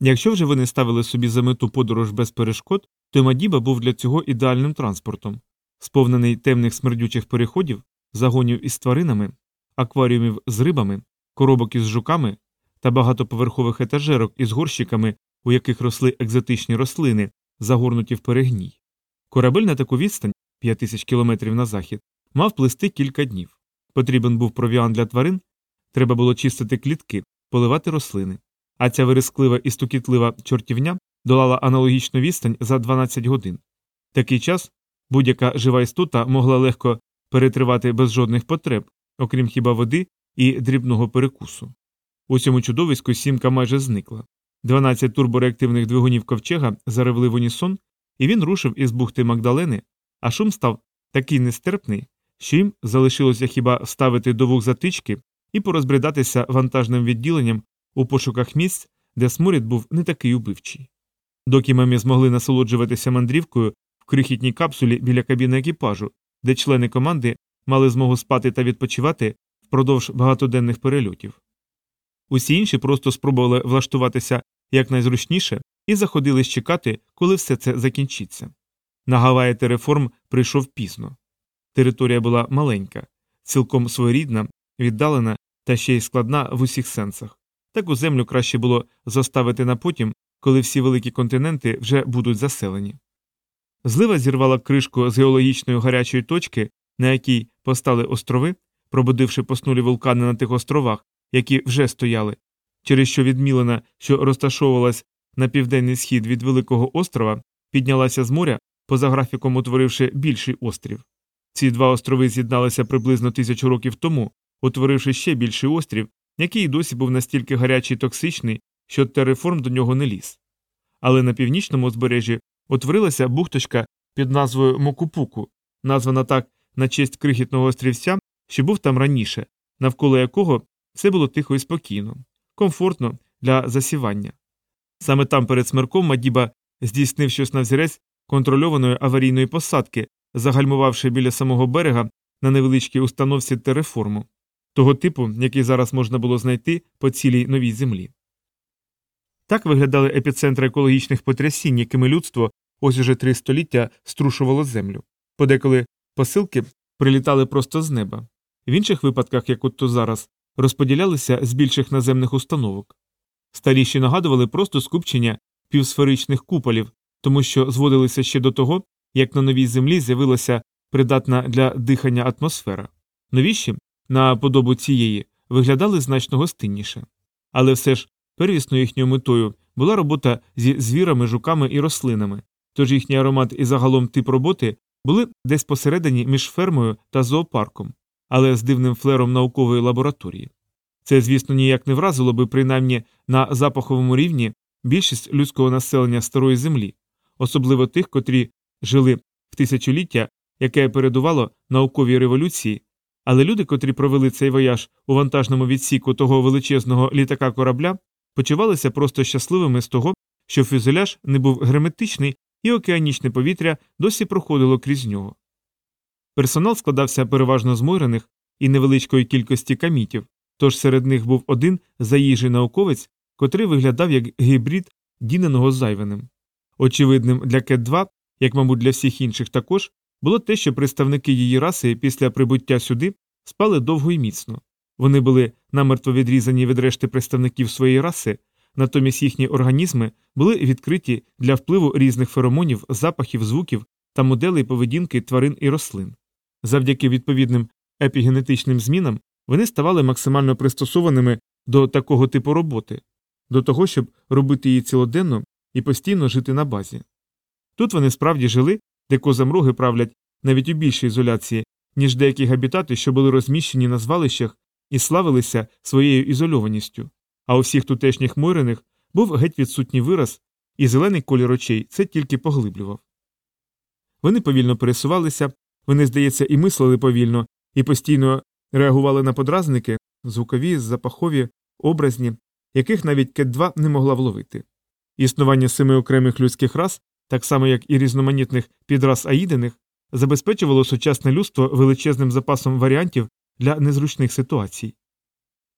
Якщо вже вони ставили собі за мету подорож без перешкод, то Мадіба був для цього ідеальним транспортом, сповнений темних смердючих переходів, загонів із тваринами, акваріумів з рибами, коробок із жуками та багатоповерхових етажерок із горщиками, у яких росли екзотичні рослини, загорнуті в перегній. Корабель на таку відстань 5 тисяч кілометрів на захід мав плисти кілька днів. Потрібен був провіан для тварин, треба було чистити клітки, поливати рослини. А ця вирисклива і стукітлива чортівня долала аналогічну відстань за 12 годин. Такий час будь-яка жива істота могла легко перетривати без жодних потреб, окрім хіба води і дрібного перекусу. У цьому чудовиську сімка майже зникла. 12 турбореактивних двигунів ковчега заревли в унісон, і він рушив із бухти Магдалени, а шум став такий нестерпний, що їм залишилося хіба вставити до вух затички і порозбридатися вантажним відділенням у пошуках місць, де сморід був не такий убивчий. Доки мамі змогли насолоджуватися мандрівкою в крихітній капсулі біля кабіни екіпажу, де члени команди мали змогу спати та відпочивати впродовж багатоденних перельотів. Усі інші просто спробували влаштуватися якнайзручніше і заходились чекати, коли все це закінчиться. На Гаваї Тереформ прийшов пізно. Територія була маленька, цілком своєрідна, віддалена та ще й складна в усіх сенсах. Таку землю краще було заставити на потім, коли всі великі континенти вже будуть заселені. Злива зірвала кришку з геологічної гарячої точки, на якій постали острови, пробудивши поснулі вулкани на тих островах, які вже стояли, через що відмілена, що розташовувалась на південний схід від Великого острова, піднялася з моря, поза графіком утворивши більший острів. Ці два острови з'єдналися приблизно тисячу років тому, утворивши ще більший острів, який досі був настільки гарячий і токсичний, що тереформ до нього не ліз. Але на північному узбережжі утворилася бухточка під назвою Мокупуку, названа так на честь крихітного острівця, що був там раніше, навколо якого все було тихо і спокійно, комфортно для засівання. Саме там перед смерком Мадіба здійснив щось на взірець контрольованої аварійної посадки, загальмувавши біля самого берега на невеличкій установці тереформу, того типу, який зараз можна було знайти по цілій новій землі. Так виглядали епіцентри екологічних потрясінь, якими людство ось уже три століття струшувало землю. Подеколи посилки прилітали просто з неба. В інших випадках, як от то зараз, розподілялися з більших наземних установок. Старіші нагадували просто скупчення півсферичних куполів, тому що зводилися ще до того, як на новій землі з'явилася придатна для дихання атмосфера. Новіші, на подобу цієї, виглядали значно гостинніше. Але все ж первісною їхньою метою була робота зі звірами, жуками і рослинами, тож їхній аромат і загалом тип роботи були десь посередині між фермою та зоопарком, але з дивним флером наукової лабораторії. Це, звісно, ніяк не вразило би принаймні на запаховому рівні більшість людського населення старої землі, особливо тих, котрі жили в тисячоліття, яке передувало науковій революції, але люди, котрі провели цей вояж у вантажному відсіку того величезного літака корабля, почувалися просто щасливими з того, що фюзеляж не був герметичний і океанічне повітря досі проходило крізь нього. Персонал складався переважно з мойрених і невеличкої кількості камітів, тож серед них був один заїжджий науковець, котрий виглядав як гібрид діненого зайвеним. Очевидним для Кет 2 як, мабуть, для всіх інших також, було те, що представники її раси після прибуття сюди спали довго і міцно. Вони були намертво відрізані від решти представників своєї раси, натомість їхні організми були відкриті для впливу різних феромонів, запахів, звуків та моделей поведінки тварин і рослин. Завдяки відповідним епігенетичним змінам вони ставали максимально пристосованими до такого типу роботи, до того, щоб робити її цілоденно і постійно жити на базі. Тут вони справді жили, де козамроги правлять навіть у більшій ізоляції, ніж деякі габітати, що були розміщені на звалищах і славилися своєю ізольованістю, а у всіх тутешніх мойрених був геть відсутній вираз, і зелений колір очей це тільки поглиблював. Вони повільно пересувалися, вони, здається, і мислили повільно, і постійно реагували на подразники, звукові, запахові, образні, яких навіть кет 2 не могла вловити. Існування семи окремих людських рас так само як і різноманітних підраз аїдених, забезпечувало сучасне людство величезним запасом варіантів для незручних ситуацій.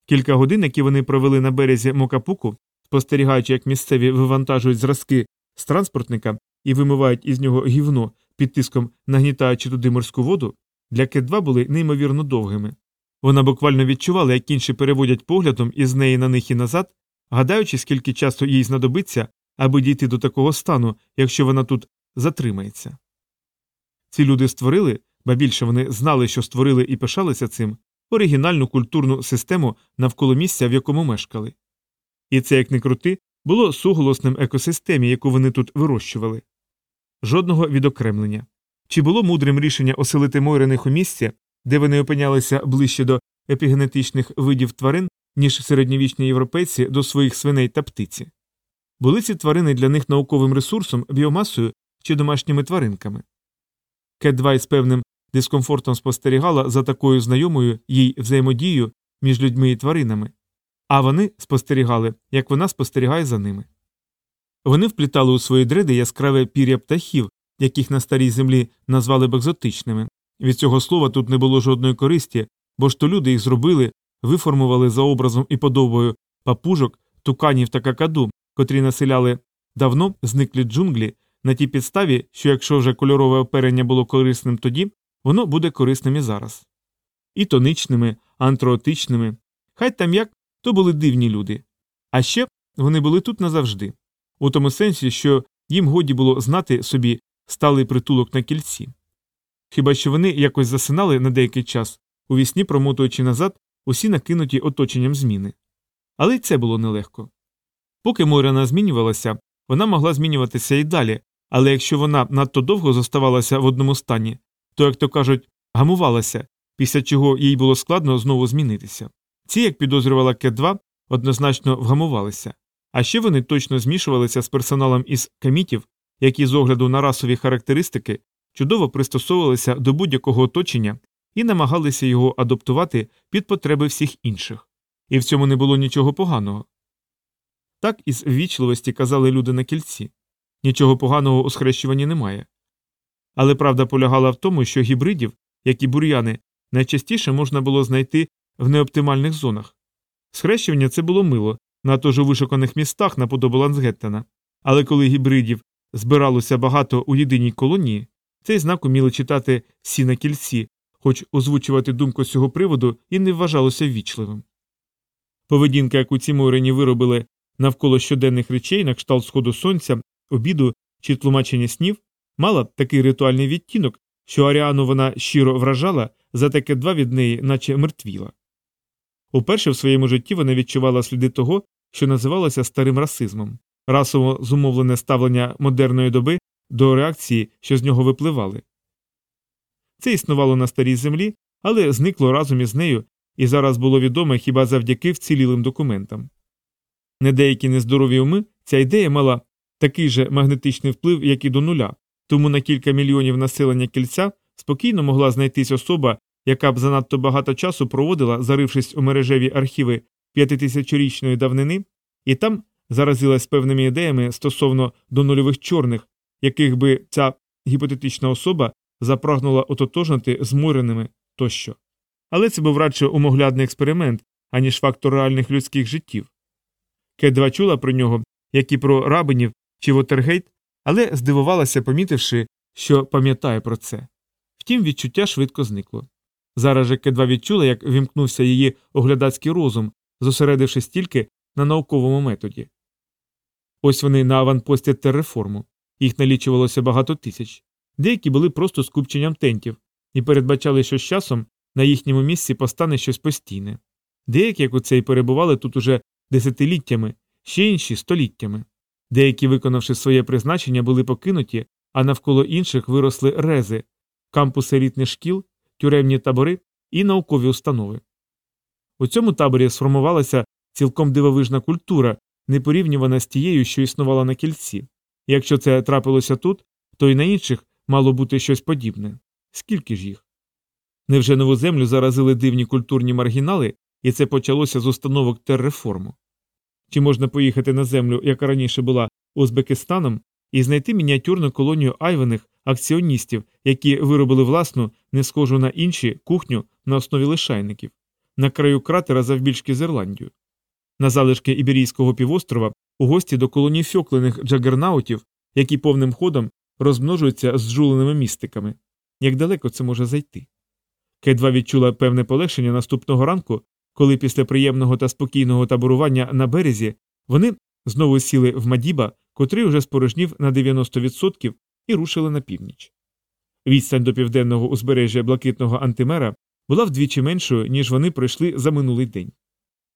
Кілька годин, які вони провели на березі Мокапуку, спостерігаючи, як місцеві вивантажують зразки з транспортника і вимивають із нього гівно під тиском, нагнітаючи туди морську воду, для Кет-2 були неймовірно довгими. Вона буквально відчувала, як інші переводять поглядом із неї на них і назад, гадаючи, скільки часу їй знадобиться, аби дійти до такого стану, якщо вона тут затримається. Ці люди створили, ба більше вони знали, що створили і пишалися цим, оригінальну культурну систему навколо місця, в якому мешкали. І це, як не крути, було суголосним екосистемі, яку вони тут вирощували. Жодного відокремлення. Чи було мудрим рішення оселити Мойрених у місці, де вони опинялися ближче до епігенетичних видів тварин, ніж середньовічні європейці до своїх свиней та птиці? Були ці тварини для них науковим ресурсом, біомасою чи домашніми тваринками? 2 із певним дискомфортом спостерігала за такою знайомою їй взаємодією між людьми і тваринами, а вони спостерігали, як вона спостерігає за ними. Вони вплітали у свої дреди яскраве пір'я птахів, яких на старій землі назвали б екзотичними. Від цього слова тут не було жодної користі, бо ж то люди їх зробили, виформували за образом і подобою папужок, туканів та какаду, котрі населяли давно зниклі джунглі на тій підставі, що якщо вже кольорове оперення було корисним тоді, воно буде корисним і зараз. І тоничними, антроотичними, хай там як, то були дивні люди. А ще вони були тут назавжди, у тому сенсі, що їм годі було знати собі сталий притулок на кільці. Хіба що вони якось засинали на деякий час, у вісні промотуючи назад усі накинуті оточенням зміни. Але й це було нелегко. Поки Мойрана змінювалася, вона могла змінюватися і далі, але якщо вона надто довго зоставалася в одному стані, то, як то кажуть, гамувалася, після чого їй було складно знову змінитися. Ці, як підозрювала Кет 2 однозначно вгамувалися, а ще вони точно змішувалися з персоналом із камітів, які з огляду на расові характеристики чудово пристосовувалися до будь-якого оточення і намагалися його адаптувати під потреби всіх інших. І в цьому не було нічого поганого. Так із ввічливості казали люди на кільці нічого поганого у схрещуванні немає. Але правда полягала в тому, що гібридів, як і бур'яни, найчастіше можна було знайти в неоптимальних зонах. Схрещування це було мило, надто ж у вишуканих містах наподобу Лансгеттена, але коли гібридів збиралося багато у єдиній колонії, цей знак уміли читати всі на кільці, хоч озвучувати думку з цього приводу і не вважалося ввічливим. Поведінка, яку ці морені виробили навколо щоденних речей на кшталт сходу сонця, обіду чи тлумачення снів, мала такий ритуальний відтінок, що Аріану вона щиро вражала, за таке два від неї, наче мертвіла. Уперше в своєму житті вона відчувала сліди того, що називалося старим расизмом, расово зумовлене ставлення модерної доби до реакції, що з нього випливали. Це існувало на старій землі, але зникло разом із нею і зараз було відоме хіба завдяки вцілілим документам. Не деякі нездорові уми ця ідея мала такий же магнетичний вплив, як і до нуля, тому на кілька мільйонів населення кільця спокійно могла знайтись особа, яка б занадто багато часу проводила, зарившись у мережеві архіви п'ятитисячорічної давнини, і там заразилась певними ідеями стосовно до нульових чорних, яких би ця гіпотетична особа запрагнула ототожнити з тощо. Але це був радше умоглядний експеримент, аніж фактор реальних людських життів. Кедва чула про нього, як і про рабинів чи Вотергейт, але здивувалася, помітивши, що пам'ятає про це. Втім, відчуття швидко зникло. Зараз же Кедва відчула, як вімкнувся її оглядацький розум, зосередившись тільки на науковому методі. Ось вони на аванпості терреформу. Їх налічувалося багато тисяч. Деякі були просто скупченням тентів і передбачали, що з часом на їхньому місці постане щось постійне. Деякі, як у цей, перебували тут уже десятиліттями, ще інші століттями. Деякі, виконавши своє призначення, були покинуті, а навколо інших виросли рези, кампуси елітних шкіл, тюремні табори і наукові установи. У цьому таборі сформувалася цілком дивовижна культура, не порівнювана з тією, що існувала на кільці. Якщо це трапилося тут, то й на інших мало бути щось подібне. Скільки ж їх? Невже нову землю заразили дивні культурні маргінали, і це почалося з установок терреформу? Чи можна поїхати на землю, яка раніше була Узбекистаном, і знайти мініатюрну колонію айвених акціоністів, які виробили власну, не схожу на інші кухню на основі лишайників, на краю кратера завбільшки з Ірландію? На залишки Іберійського півострова у гості до колонії фьоклених джагернаутів, які повним ходом розмножуються з жуленими містиками. Як далеко це може зайти? Кедва відчула певне полегшення наступного ранку, коли після приємного та спокійного таборування на березі вони знову сіли в Мадіба, котрий уже спорожнів на 90% і рушили на північ. Відстань до південного узбережжя блакитного антимера була вдвічі меншою, ніж вони пройшли за минулий день.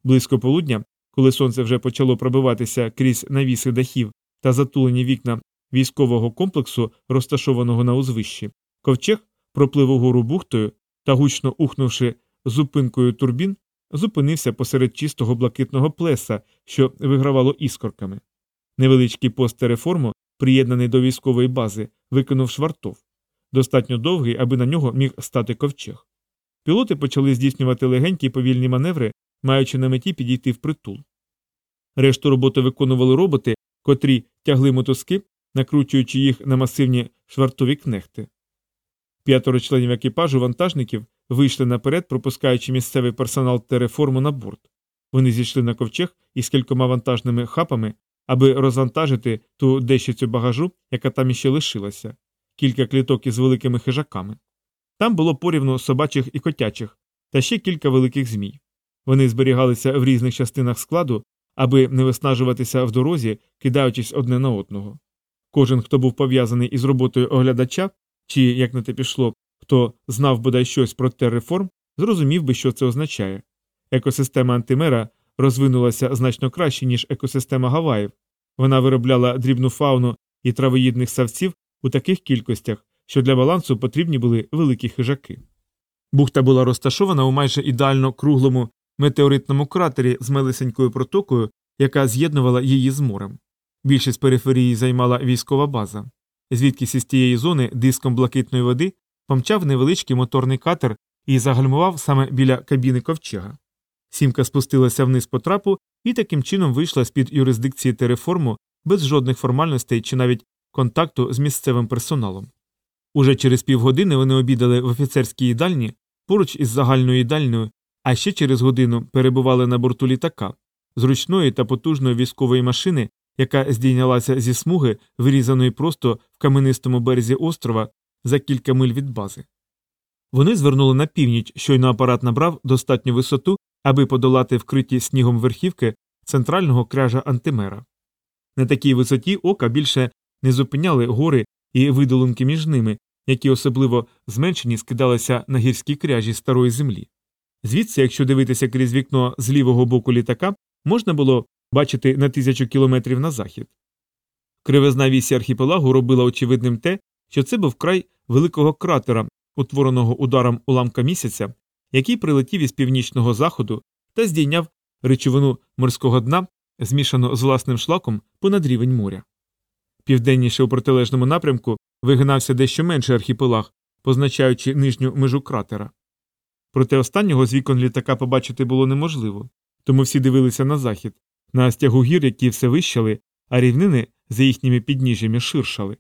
Близько полудня, коли сонце вже почало пробиватися крізь навіси дахів та затулені вікна військового комплексу, розташованого на узвищі, ковчег проплив угору бухтою та, гучно ухнувши зупинкою турбін, зупинився посеред чистого блакитного плеса, що вигравало іскорками. Невеличкий пост реформу, приєднаний до військової бази, викинув швартов, достатньо довгий, аби на нього міг стати ковчег. Пілоти почали здійснювати легенькі повільні маневри, маючи на меті підійти в притул. Решту роботи виконували роботи, котрі тягли мотузки, накручуючи їх на масивні швартові кнехти. П'ятеро членів екіпажу вантажників вийшли наперед, пропускаючи місцевий персонал тереформу на борт. Вони зійшли на ковчег із кількома вантажними хапами, аби розвантажити ту дещицю багажу, яка там іще лишилася, кілька кліток із великими хижаками. Там було порівну собачих і котячих, та ще кілька великих змій. Вони зберігалися в різних частинах складу, аби не виснажуватися в дорозі, кидаючись одне на одного. Кожен, хто був пов'язаний із роботою оглядача, чи, як на те пішло, хто знав бодай щось про терреформ, зрозумів би, що це означає. Екосистема антимера розвинулася значно краще, ніж екосистема Гаваїв. Вона виробляла дрібну фауну і травоїдних савців у таких кількостях, що для балансу потрібні були великі хижаки. Бухта була розташована у майже ідеально круглому метеоритному кратері з мелисенькою протокою, яка з'єднувала її з морем. Більшість периферії займала військова база. Звідкись із тієї зони диском блакитної води помчав невеличкий моторний катер і загальмував саме біля кабіни ковчега. Сімка спустилася вниз по трапу і таким чином вийшла з під юрисдикції тереформу без жодних формальностей чи навіть контакту з місцевим персоналом. Уже через півгодини вони обідали в офіцерській їдальні поруч із загальною їдальною, а ще через годину перебували на борту літака, зручної та потужної військової машини, яка здійнялася зі смуги, вирізаної просто в каменистому березі острова за кілька миль від бази. Вони звернули на північ, щойно апарат набрав достатню висоту, аби подолати вкриті снігом верхівки центрального кряжа антимера. На такій висоті ока більше не зупиняли гори і видолунки між ними, які особливо зменшені скидалися на гірські кряжі старої землі. Звідси, якщо дивитися крізь вікно з лівого боку літака, можна було бачити на тисячу кілометрів на захід. Кривизна вісі архіпелагу робила очевидним те, що це був край великого кратера, утвореного ударом уламка місяця, який прилетів із північного заходу та здійняв речовину морського дна, змішану з власним шлаком понад рівень моря. Південніше у протилежному напрямку вигинався дещо менший архіпелаг, позначаючи нижню межу кратера. Проте останнього з вікон літака побачити було неможливо, тому всі дивилися на захід, на стягу гір, які все вищали, а рівнини за їхніми підніжжями ширшали.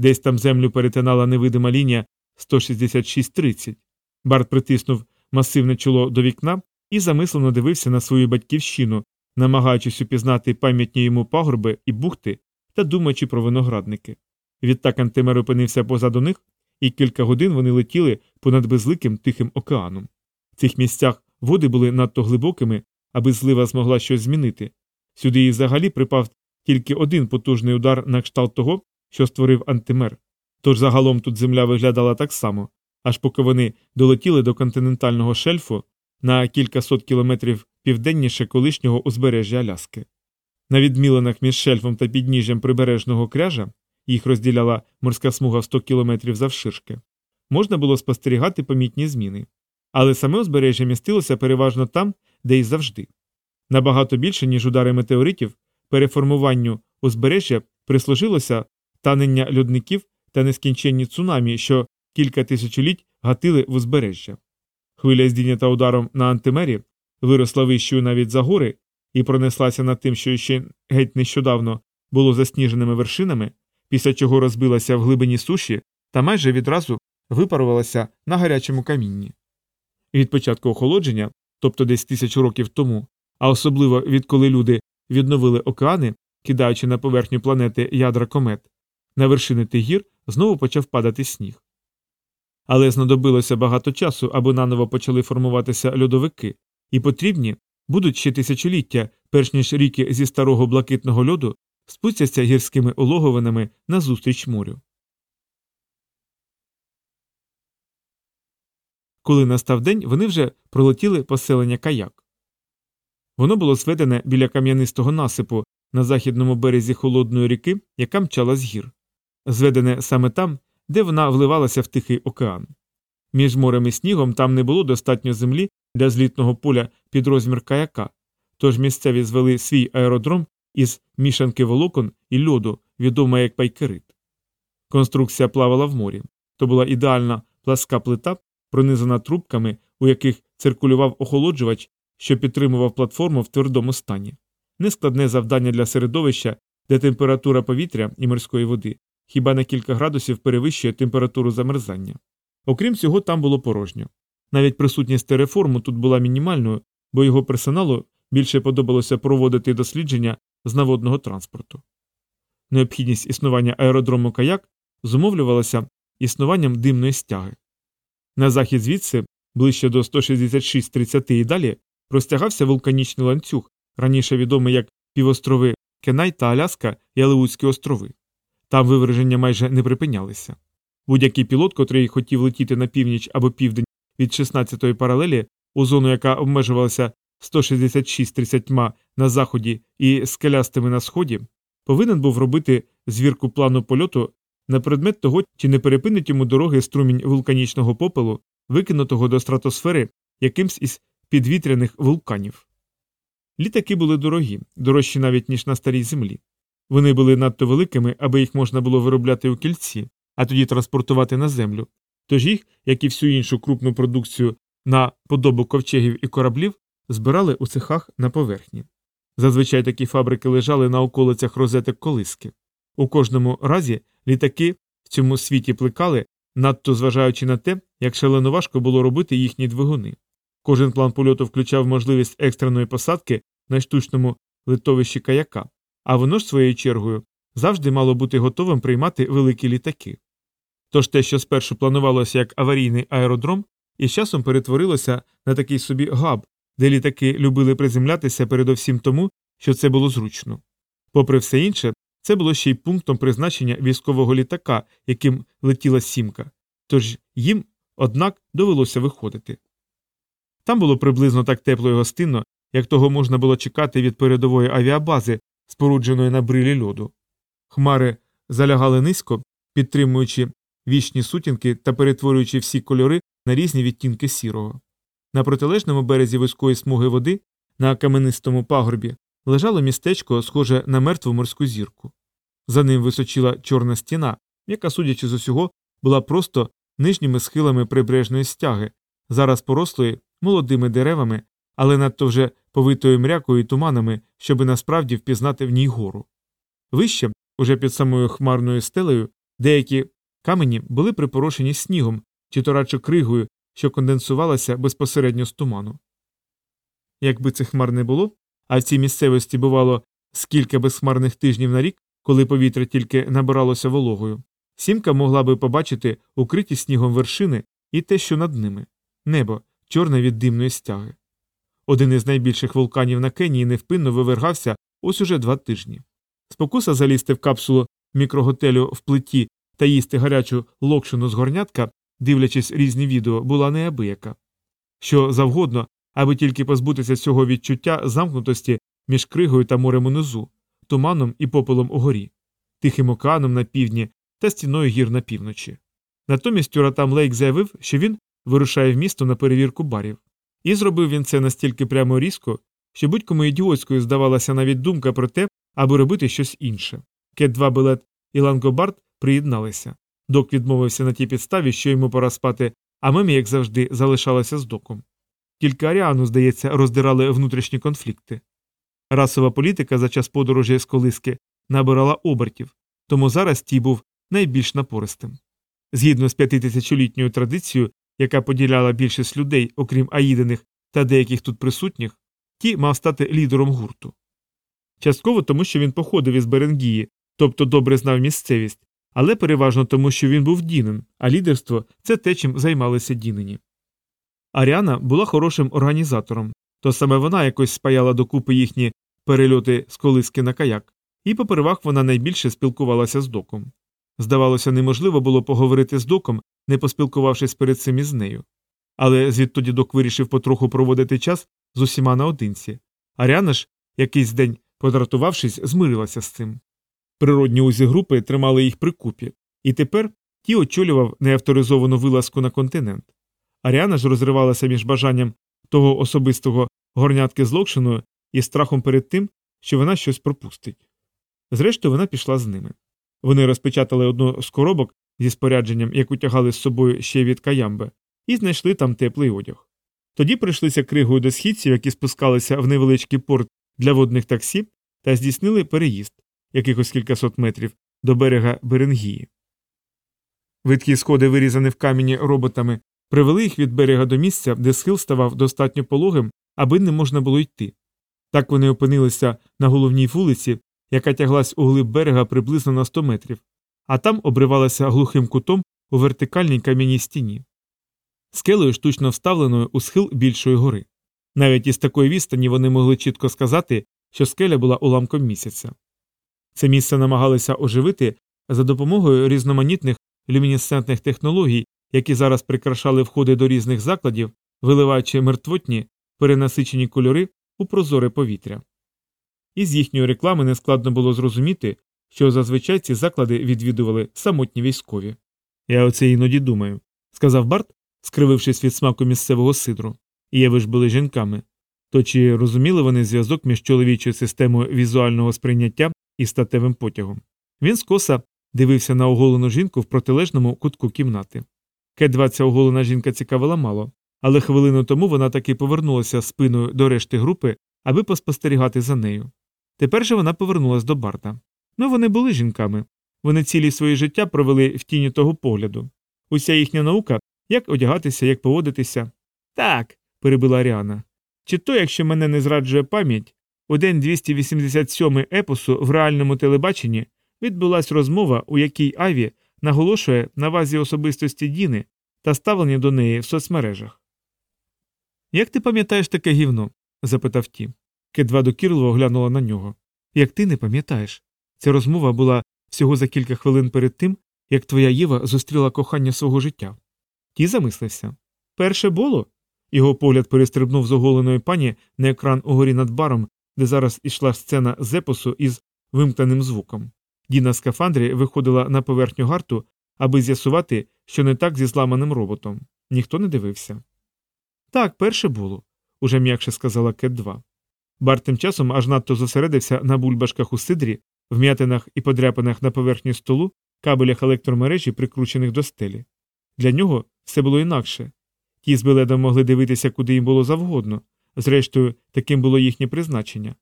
Десь там землю перетинала невидима лінія 166-30. Барт притиснув масивне чоло до вікна і замислено дивився на свою батьківщину, намагаючись упізнати пам'ятні йому пагорби і бухти та думаючи про виноградники. Відтак Антимер опинився позаду них, і кілька годин вони летіли понад безликим тихим океаном. В цих місцях води були надто глибокими, аби злива змогла щось змінити. Сюди і взагалі припав тільки один потужний удар на кшталт того, що створив антимер. Тож загалом тут земля виглядала так само, аж поки вони долетіли до континентального шельфу на кількасот кілометрів південніше колишнього узбережжя Аляски. На відмілинах між шельфом та підніжжям прибережного кряжа їх розділяла морська смуга в 100 кілометрів завширшки, можна було спостерігати помітні зміни. Але саме узбережжя містилося переважно там, де й завжди. Набагато більше, ніж удари метеоритів, переформуванню узбережжя прислужилося танення льодників та нескінченні цунамі, що кілька тисячоліть гатили в узбережжя. Хвиля, здійнята ударом на антимері, виросла вищою навіть за гори і пронеслася над тим, що ще геть нещодавно було засніженими вершинами, після чого розбилася в глибині суші та майже відразу випарувалася на гарячому камінні. Від початку охолодження, тобто десь тисячу років тому, а особливо відколи люди відновили океани, кидаючи на поверхню планети ядра комет, на вершини тих гір знову почав падати сніг. Але знадобилося багато часу, аби наново почали формуватися льодовики, і потрібні будуть ще тисячоліття, перш ніж ріки зі старого блакитного льоду спустяться гірськими улоговинами назустріч морю. Коли настав день, вони вже пролетіли поселення каяк. Воно було зведене біля кам'янистого насипу на західному березі холодної ріки, яка мчала з гір, зведене саме там, де вона вливалася в Тихий океан. Між морем і снігом там не було достатньо землі для злітного поля під розмір каяка, тож місцеві звели свій аеродром із мішанки волокон і льоду, відома як пайкерит. Конструкція плавала в морі. То була ідеальна пласка плита, пронизана трубками, у яких циркулював охолоджувач, що підтримував платформу в твердому стані. Нескладне завдання для середовища, де температура повітря і морської води хіба на кілька градусів перевищує температуру замерзання. Окрім цього, там було порожньо. Навіть присутність тереформу тут була мінімальною, бо його персоналу більше подобалося проводити дослідження з наводного транспорту. Необхідність існування аеродрому каяк зумовлювалася існуванням димної стяги. На захід звідси, ближче до 166-30 і далі, простягався вулканічний ланцюг, раніше відомий як півострови Кенай та Аляска і Алеутські острови. Там виверження майже не припинялися. Будь-який пілот, котрий хотів летіти на північ або південь від 16-ї паралелі, у зону, яка обмежувалася 166-30 на заході і скелястими на сході, повинен був робити звірку плану польоту на предмет того, чи не перепинить йому дороги струмінь вулканічного попелу, викинутого до стратосфери якимсь із підвітряних вулканів. Літаки були дорогі, дорожчі навіть ніж на старій землі. Вони були надто великими, аби їх можна було виробляти у кільці, а тоді транспортувати на землю. Тож їх, як і всю іншу крупну продукцію на подобу ковчегів і кораблів, збирали у цехах на поверхні. Зазвичай такі фабрики лежали на околицях розеток колиски. У кожному разі літаки в цьому світі плекали, надто зважаючи на те, як шалено важко було робити їхні двигуни. Кожен план польоту включав можливість екстреної посадки на штучному литовищі каяка, а воно ж своєю чергою завжди мало бути готовим приймати великі літаки. Тож те, що спершу планувалося як аварійний аеродром, із часом перетворилося на такий собі габ, де літаки любили приземлятися передовсім тому, що це було зручно. Попри все інше, це було ще й пунктом призначення військового літака, яким летіла сімка, тож їм, однак, довелося виходити. Там було приблизно так тепло і гостинно, як того можна було чекати від передової авіабази, спорудженої на брилі льоду. Хмари залягали низько, підтримуючи вічні сутінки та перетворюючи всі кольори на різні відтінки сірого. На протилежному березі вузької смуги води, на каменистому пагорбі, лежало містечко, схоже на мертву морську зірку. За ним височила чорна стіна, яка, судячи з усього, була просто нижніми схилами прибережної стяги, зараз порослої молодими деревами, але надто вже повитою мрякою і туманами, щоби насправді впізнати в ній гору. Вище, уже під самою хмарною стелею, деякі камені були припорошені снігом чи то радше кригою, що конденсувалася безпосередньо з туману. Якби цих хмар не було, а в цій місцевості бувало скільки безхмарних тижнів на рік, коли повітря тільки набиралося вологою, сімка могла би побачити укриті снігом вершини і те, що над ними небо, чорне від димної стяги. Один із найбільших вулканів на Кенії невпинно вивергався ось уже два тижні. Спокуса залізти в капсулу мікроготелю в плиті та їсти гарячу локшину з горнятка, дивлячись різні відео, була неабияка. Що завгодно, аби тільки позбутися цього відчуття замкнутості між кригою та морем унизу, туманом і попелом угорі, тихим океаном на півдні та стіною гір на півночі. Натомість Тюратам Лейк заявив, що він вирушає в місто на перевірку барів. І зробив він це настільки прямо різко, що будь-кому ідіотською здавалася навіть думка про те, аби робити щось інше. Кет 2 Белет і Лангобард приєдналися. Док відмовився на тій підставі, що йому пора спати, а мемі, як завжди, залишалася з доком. Тільки Аріану, здається, роздирали внутрішні конфлікти. Расова політика за час подорожі з колиски набирала обертів, тому зараз тій був найбільш напористим. Згідно з п'ятитисячолітньою традицією, яка поділяла більшість людей, окрім аїдених та деяких тут присутніх, ті мав стати лідером гурту. Частково тому, що він походив із Беренгії, тобто добре знав місцевість, але переважно тому, що він був Дінен, а лідерство це те, чим займалися Дінені. Аріана була хорошим організатором, то саме вона якось спаяла докупи їхні перельоти з колиски на каяк, і попервах вона найбільше спілкувалася з доком. Здавалося, неможливо було поговорити з доком, не поспілкувавшись перед цим із нею. Але звідтоді док вирішив потроху проводити час з усіма наодинці. Аріана ж, якийсь день, подратувавшись, змирилася з цим. Природні узі групи тримали їх при купі, і тепер ті очолював неавторизовану вилазку на континент. Аріана ж розривалася між бажанням того особистого горнятки з Локшиною і страхом перед тим, що вона щось пропустить. Зрештою, вона пішла з ними. Вони розпечатали одну з коробок зі спорядженням, яку тягали з собою ще від каямби, і знайшли там теплий одяг. Тоді прийшлися кригою до східців, які спускалися в невеличкий порт для водних таксі, та здійснили переїзд якихось кількасот метрів до берега Беренгії. Видкі сходи, вирізані в камені роботами, привели їх від берега до місця, де схил ставав достатньо пологим, аби не можна було йти. Так вони опинилися на головній вулиці, яка тяглась у глиб берега приблизно на 100 метрів, а там обривалася глухим кутом у вертикальній кам'яній стіні, скелею штучно вставленою у схил більшої гори. Навіть із такої відстані вони могли чітко сказати, що скеля була уламком місяця. Це місце намагалися оживити за допомогою різноманітних люмінесцентних технологій, які зараз прикрашали входи до різних закладів, виливаючи мертвотні, перенасичені кольори у прозоре повітря. Із їхньої реклами нескладно було зрозуміти, що зазвичай ці заклади відвідували самотні військові. Я оце іноді думаю, сказав Барт, скривившись від смаку місцевого сидру. І ви ж були жінками. То чи розуміли вони зв'язок між чоловічою системою візуального сприйняття і статевим потягом? Він скоса дивився на оголену жінку в протилежному кутку кімнати. К2 ця оголена жінка цікавила мало, але хвилину тому вона таки повернулася спиною до решти групи, аби поспостерігати за нею. Тепер же вона повернулася до Барта. Ну, вони були жінками. Вони цілі своє життя провели в тіні того погляду. Уся їхня наука як одягатися, як поводитися. Так, перебила Аріана. Чи то, якщо мене не зраджує пам'ять, у день 287 епосу в реальному телебаченні відбулася розмова, у якій Аві наголошує на вазі особистості Діни та ставлення до неї в соцмережах. Як ти пам'ятаєш таке гівно? запитав ті. Кедва докірливо глянула на нього. Як ти не пам'ятаєш? Ця розмова була всього за кілька хвилин перед тим, як твоя Єва зустріла кохання свого життя. Ті замислився. Перше було? Його погляд перестрибнув з оголеної пані на екран угорі над баром, де зараз ішла сцена з епосу із вимкненим звуком. Діна скафандрі виходила на поверхню гарту, аби з'ясувати, що не так зі зламаним роботом. Ніхто не дивився. Так, перше було, уже м'якше сказала Кет 2. Бар тим часом аж надто зосередився на бульбашках у сидрі, вм'ятинах і подряпинах на поверхні столу, кабелях електромережі, прикручених до стелі. Для нього все було інакше. Ті з Беледом могли дивитися, куди їм було завгодно, зрештою, таким було їхнє призначення.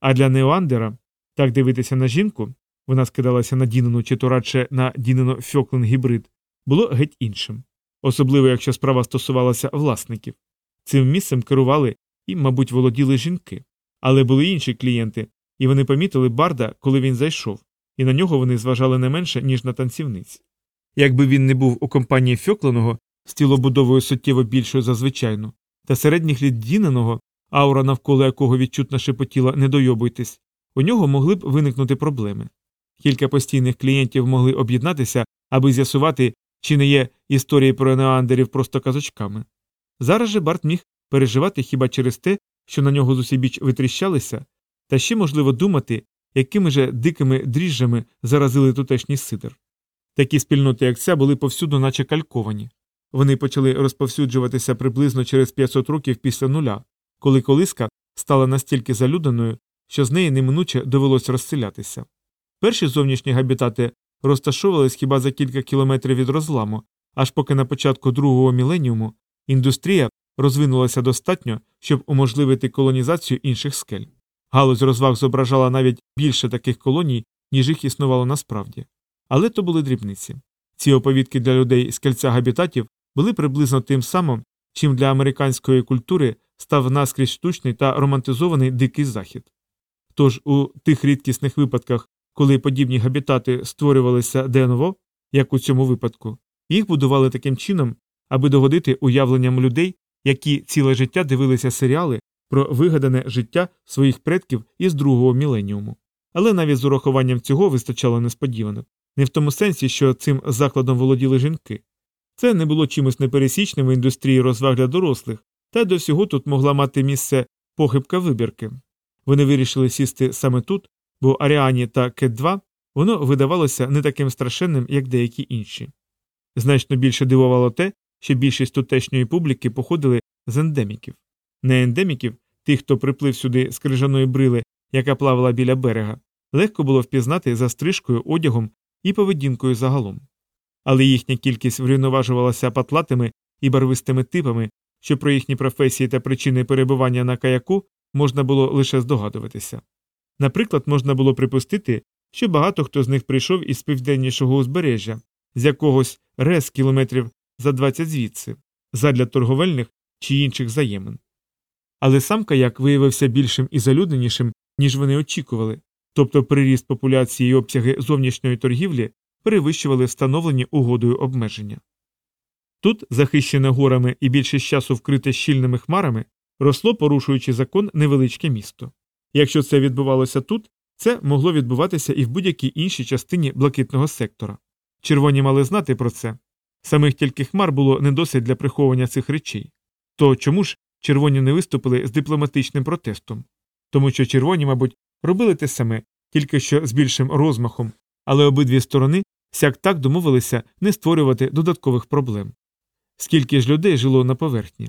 А для Неоандера так дивитися на жінку вона скидалася на Дінену чи то радше на Дінено Фьоклен гібрид, було геть іншим, особливо якщо справа стосувалася власників. Цим місцем керували і, мабуть, володіли жінки, але були інші клієнти, і вони помітили барда, коли він зайшов, і на нього вони зважали не менше, ніж на танцівниць. Якби він не був у компанії Фьокленого з тілобудовою суттєво більшою за звичайну, та середніх літ Діненого, аура навколо якого відчутно шепотіла не дойобуйтесь, у нього могли б виникнути проблеми. Кілька постійних клієнтів могли об'єднатися, аби з'ясувати, чи не є історії про неандерів просто казочками. Зараз же Барт міг переживати хіба через те, що на нього зусібіч витріщалися, та ще можливо думати, якими же дикими дріжджами заразили тутешній сидр. Такі спільноти, як ця, були повсюду, наче кальковані. Вони почали розповсюджуватися приблизно через 500 років після нуля, коли колиска стала настільки залюденою, що з неї неминуче довелося розселятися. Перші зовнішні габітати розташовувались хіба за кілька кілометрів від розламу, аж поки на початку другого міленіуму індустрія розвинулася достатньо, щоб уможливити колонізацію інших скель. Галузь розваг зображала навіть більше таких колоній, ніж їх існувало насправді. Але то були дрібниці. Ці оповідки для людей з кільця габітатів були приблизно тим самим, чим для американської культури став наскрізь штучний та романтизований дикий захід. Тож у тих рідкісних випадках, коли подібні габітати створювалися деново, як у цьому випадку, їх будували таким чином, аби догодити уявленням людей, які ціле життя дивилися серіали про вигадане життя своїх предків із другого міленіуму. Але навіть з урахуванням цього вистачало несподіванок. Не в тому сенсі, що цим закладом володіли жінки. Це не було чимось непересічним в індустрії розваг для дорослих, та до всього тут могла мати місце похибка вибірки. Вони вирішили сісти саме тут, бо Аріані та Кет 2 воно видавалося не таким страшенним, як деякі інші. Значно більше дивувало те, що більшість тутешньої публіки походили з ендеміків, не ендеміків, тих, хто приплив сюди з крижаної брили, яка плавала біля берега, легко було впізнати за стрижкою, одягом і поведінкою загалом. Але їхня кількість врівноважувалася патлатими і барвистими типами, що про їхні професії та причини перебування на каяку можна було лише здогадуватися. Наприклад, можна було припустити, що багато хто з них прийшов із південнішого узбережжя, з якогось рез кілометрів за 20 звідси, задля торговельних чи інших взаємин. Але сам каяк виявився більшим і залюдненішим, ніж вони очікували, тобто приріст популяції і обсяги зовнішньої торгівлі перевищували встановлені угодою обмеження. Тут, захищене горами і більшість часу вкрите щільними хмарами, росло, порушуючи закон, невеличке місто. Якщо це відбувалося тут, це могло відбуватися і в будь-якій іншій частині блакитного сектора. Червоні мали знати про це. Самих тільки хмар було не досить для приховування цих речей. То чому ж червоні не виступили з дипломатичним протестом? Тому що червоні, мабуть, робили те саме, тільки що з більшим розмахом, але обидві сторони сяк так домовилися не створювати додаткових проблем. Скільки ж людей жило на поверхні?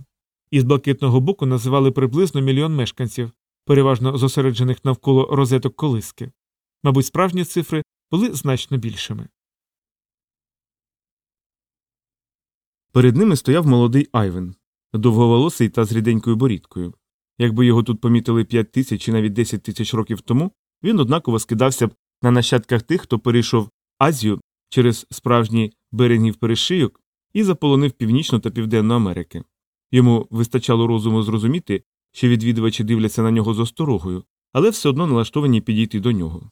Із блакитного боку називали приблизно мільйон мешканців, переважно зосереджених навколо розеток колиски. Мабуть, справжні цифри були значно більшими. Перед ними стояв молодий Айвен, довговолосий та з ріденькою борідкою. Якби його тут помітили 5 тисяч чи навіть 10 тисяч років тому, він однаково скидався б на нащадках тих, хто перейшов Азію через справжній берегів перешийок і заполонив Північну та Південну Америки. Йому вистачало розуму зрозуміти, що відвідувачі дивляться на нього з осторогою, але все одно налаштовані підійти до нього.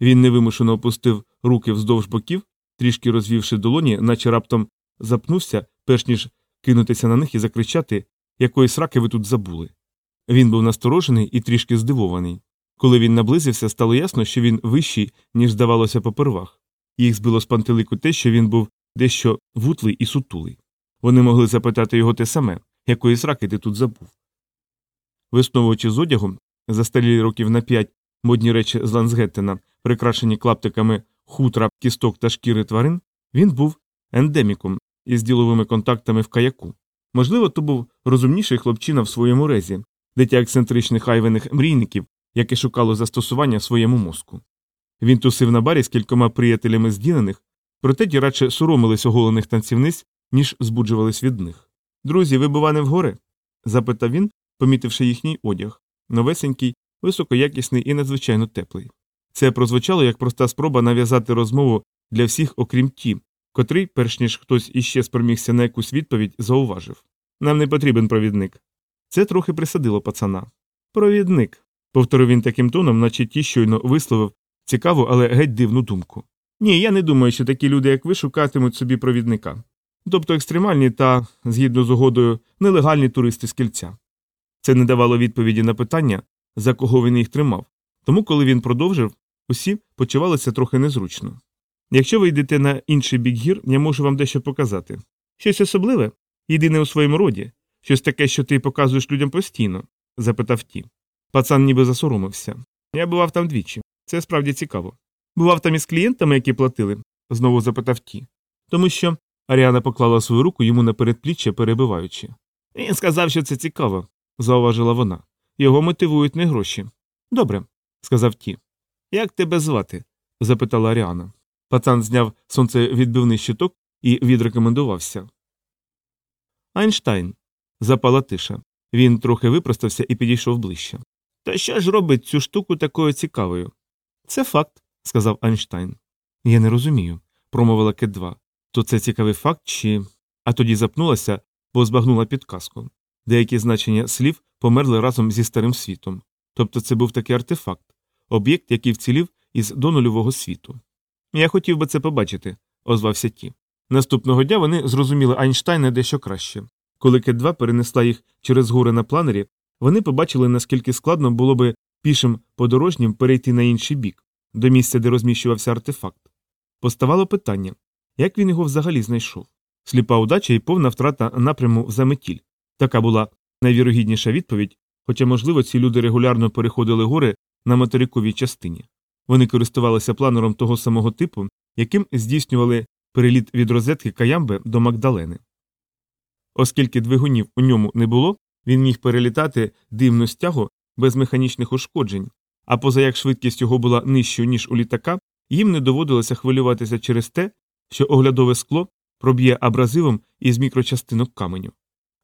Він невимушено опустив руки вздовж боків, трішки розвівши долоні, наче раптом запнувся, перш ніж кинутися на них і закричати, якої сраки ви тут забули. Він був насторожений і трішки здивований. Коли він наблизився, стало ясно, що він вищий, ніж здавалося попервах. Їх збило з пантелику те, що він був дещо вутлий і сутулий. Вони могли запитати його те саме, якої сраки ти тут забув. Висновуючи з одягом, застарілі років на п'ять модні речі з Лансгеттена, прикрашені клаптиками хутра, кісток та шкіри тварин, він був ендеміком із діловими контактами в каяку. Можливо, то був розумніший хлопчина в своєму резі, дитя ексцентричних айвених мрійників, яке шукало застосування своєму мозку. Він тусив на барі з кількома приятелями здінених, проте ті радше соромились оголених танцівниць, ніж збуджувались від них. Друзі, ви бува не вгори? запитав він, помітивши їхній одяг новесенький, високоякісний і надзвичайно теплий. Це прозвучало як проста спроба нав'язати розмову для всіх, окрім ті, котрий, перш ніж хтось іще спромігся на якусь відповідь, зауважив Нам не потрібен провідник. Це трохи присадило пацана. Провідник, повторив він таким тоном, наче ті щойно висловив цікаву, але геть дивну думку. Ні, я не думаю, що такі люди, як ви, шукатимуть собі провідника. Тобто екстремальні та, згідно з угодою, нелегальні туристи з кільця. Це не давало відповіді на питання, за кого він їх тримав, тому, коли він продовжив, усі почувалися трохи незручно. Якщо ви йдете на інший бік гір, я можу вам дещо показати. Щось особливе, єдине у своєму роді, щось таке, що ти показуєш людям постійно? запитав ті. Пацан ніби засоромився. Я бував там двічі. Це справді цікаво. Бував там із клієнтами, які платили? знову запитав ті. Тому що Аріана поклала свою руку йому на передпліччя, перебиваючи. Він сказав, що це цікаво, зауважила вона. Його мотивують не гроші. Добре, сказав ті. Як тебе звати? запитала Аріана. Пацан зняв сонцевідбивний щиток і відрекомендувався. Айнштайн. Запала тиша. Він трохи випростався і підійшов ближче. Та що ж робить цю штуку такою цікавою? Це факт, сказав Айнштайн. Я не розумію, промовила Кет 2. То це цікавий факт, чи. А тоді запнулася, бо збагнула підказку. Деякі значення слів померли разом зі старим світом. Тобто це був такий артефакт, об'єкт, який вцілів із донульового світу. Я хотів би це побачити, озвався ті. Наступного дня вони зрозуміли Айнштайна дещо краще. Коли Кет 2 перенесла їх через гори на планері, вони побачили, наскільки складно було би пішим подорожнім перейти на інший бік, до місця, де розміщувався артефакт. Поставало питання як він його взагалі знайшов? Сліпа удача і повна втрата напряму в заметіль. Така була найвірогідніша відповідь, хоча, можливо, ці люди регулярно переходили гори на материковій частині. Вони користувалися планером того самого типу, яким здійснювали переліт від розетки Каямби до Магдалени. Оскільки двигунів у ньому не було, він міг перелітати димну стягу без механічних ушкоджень, а поза як швидкість його була нижчою, ніж у літака, їм не доводилося хвилюватися через те, що оглядове скло проб'є абразивом із мікрочастинок каменю.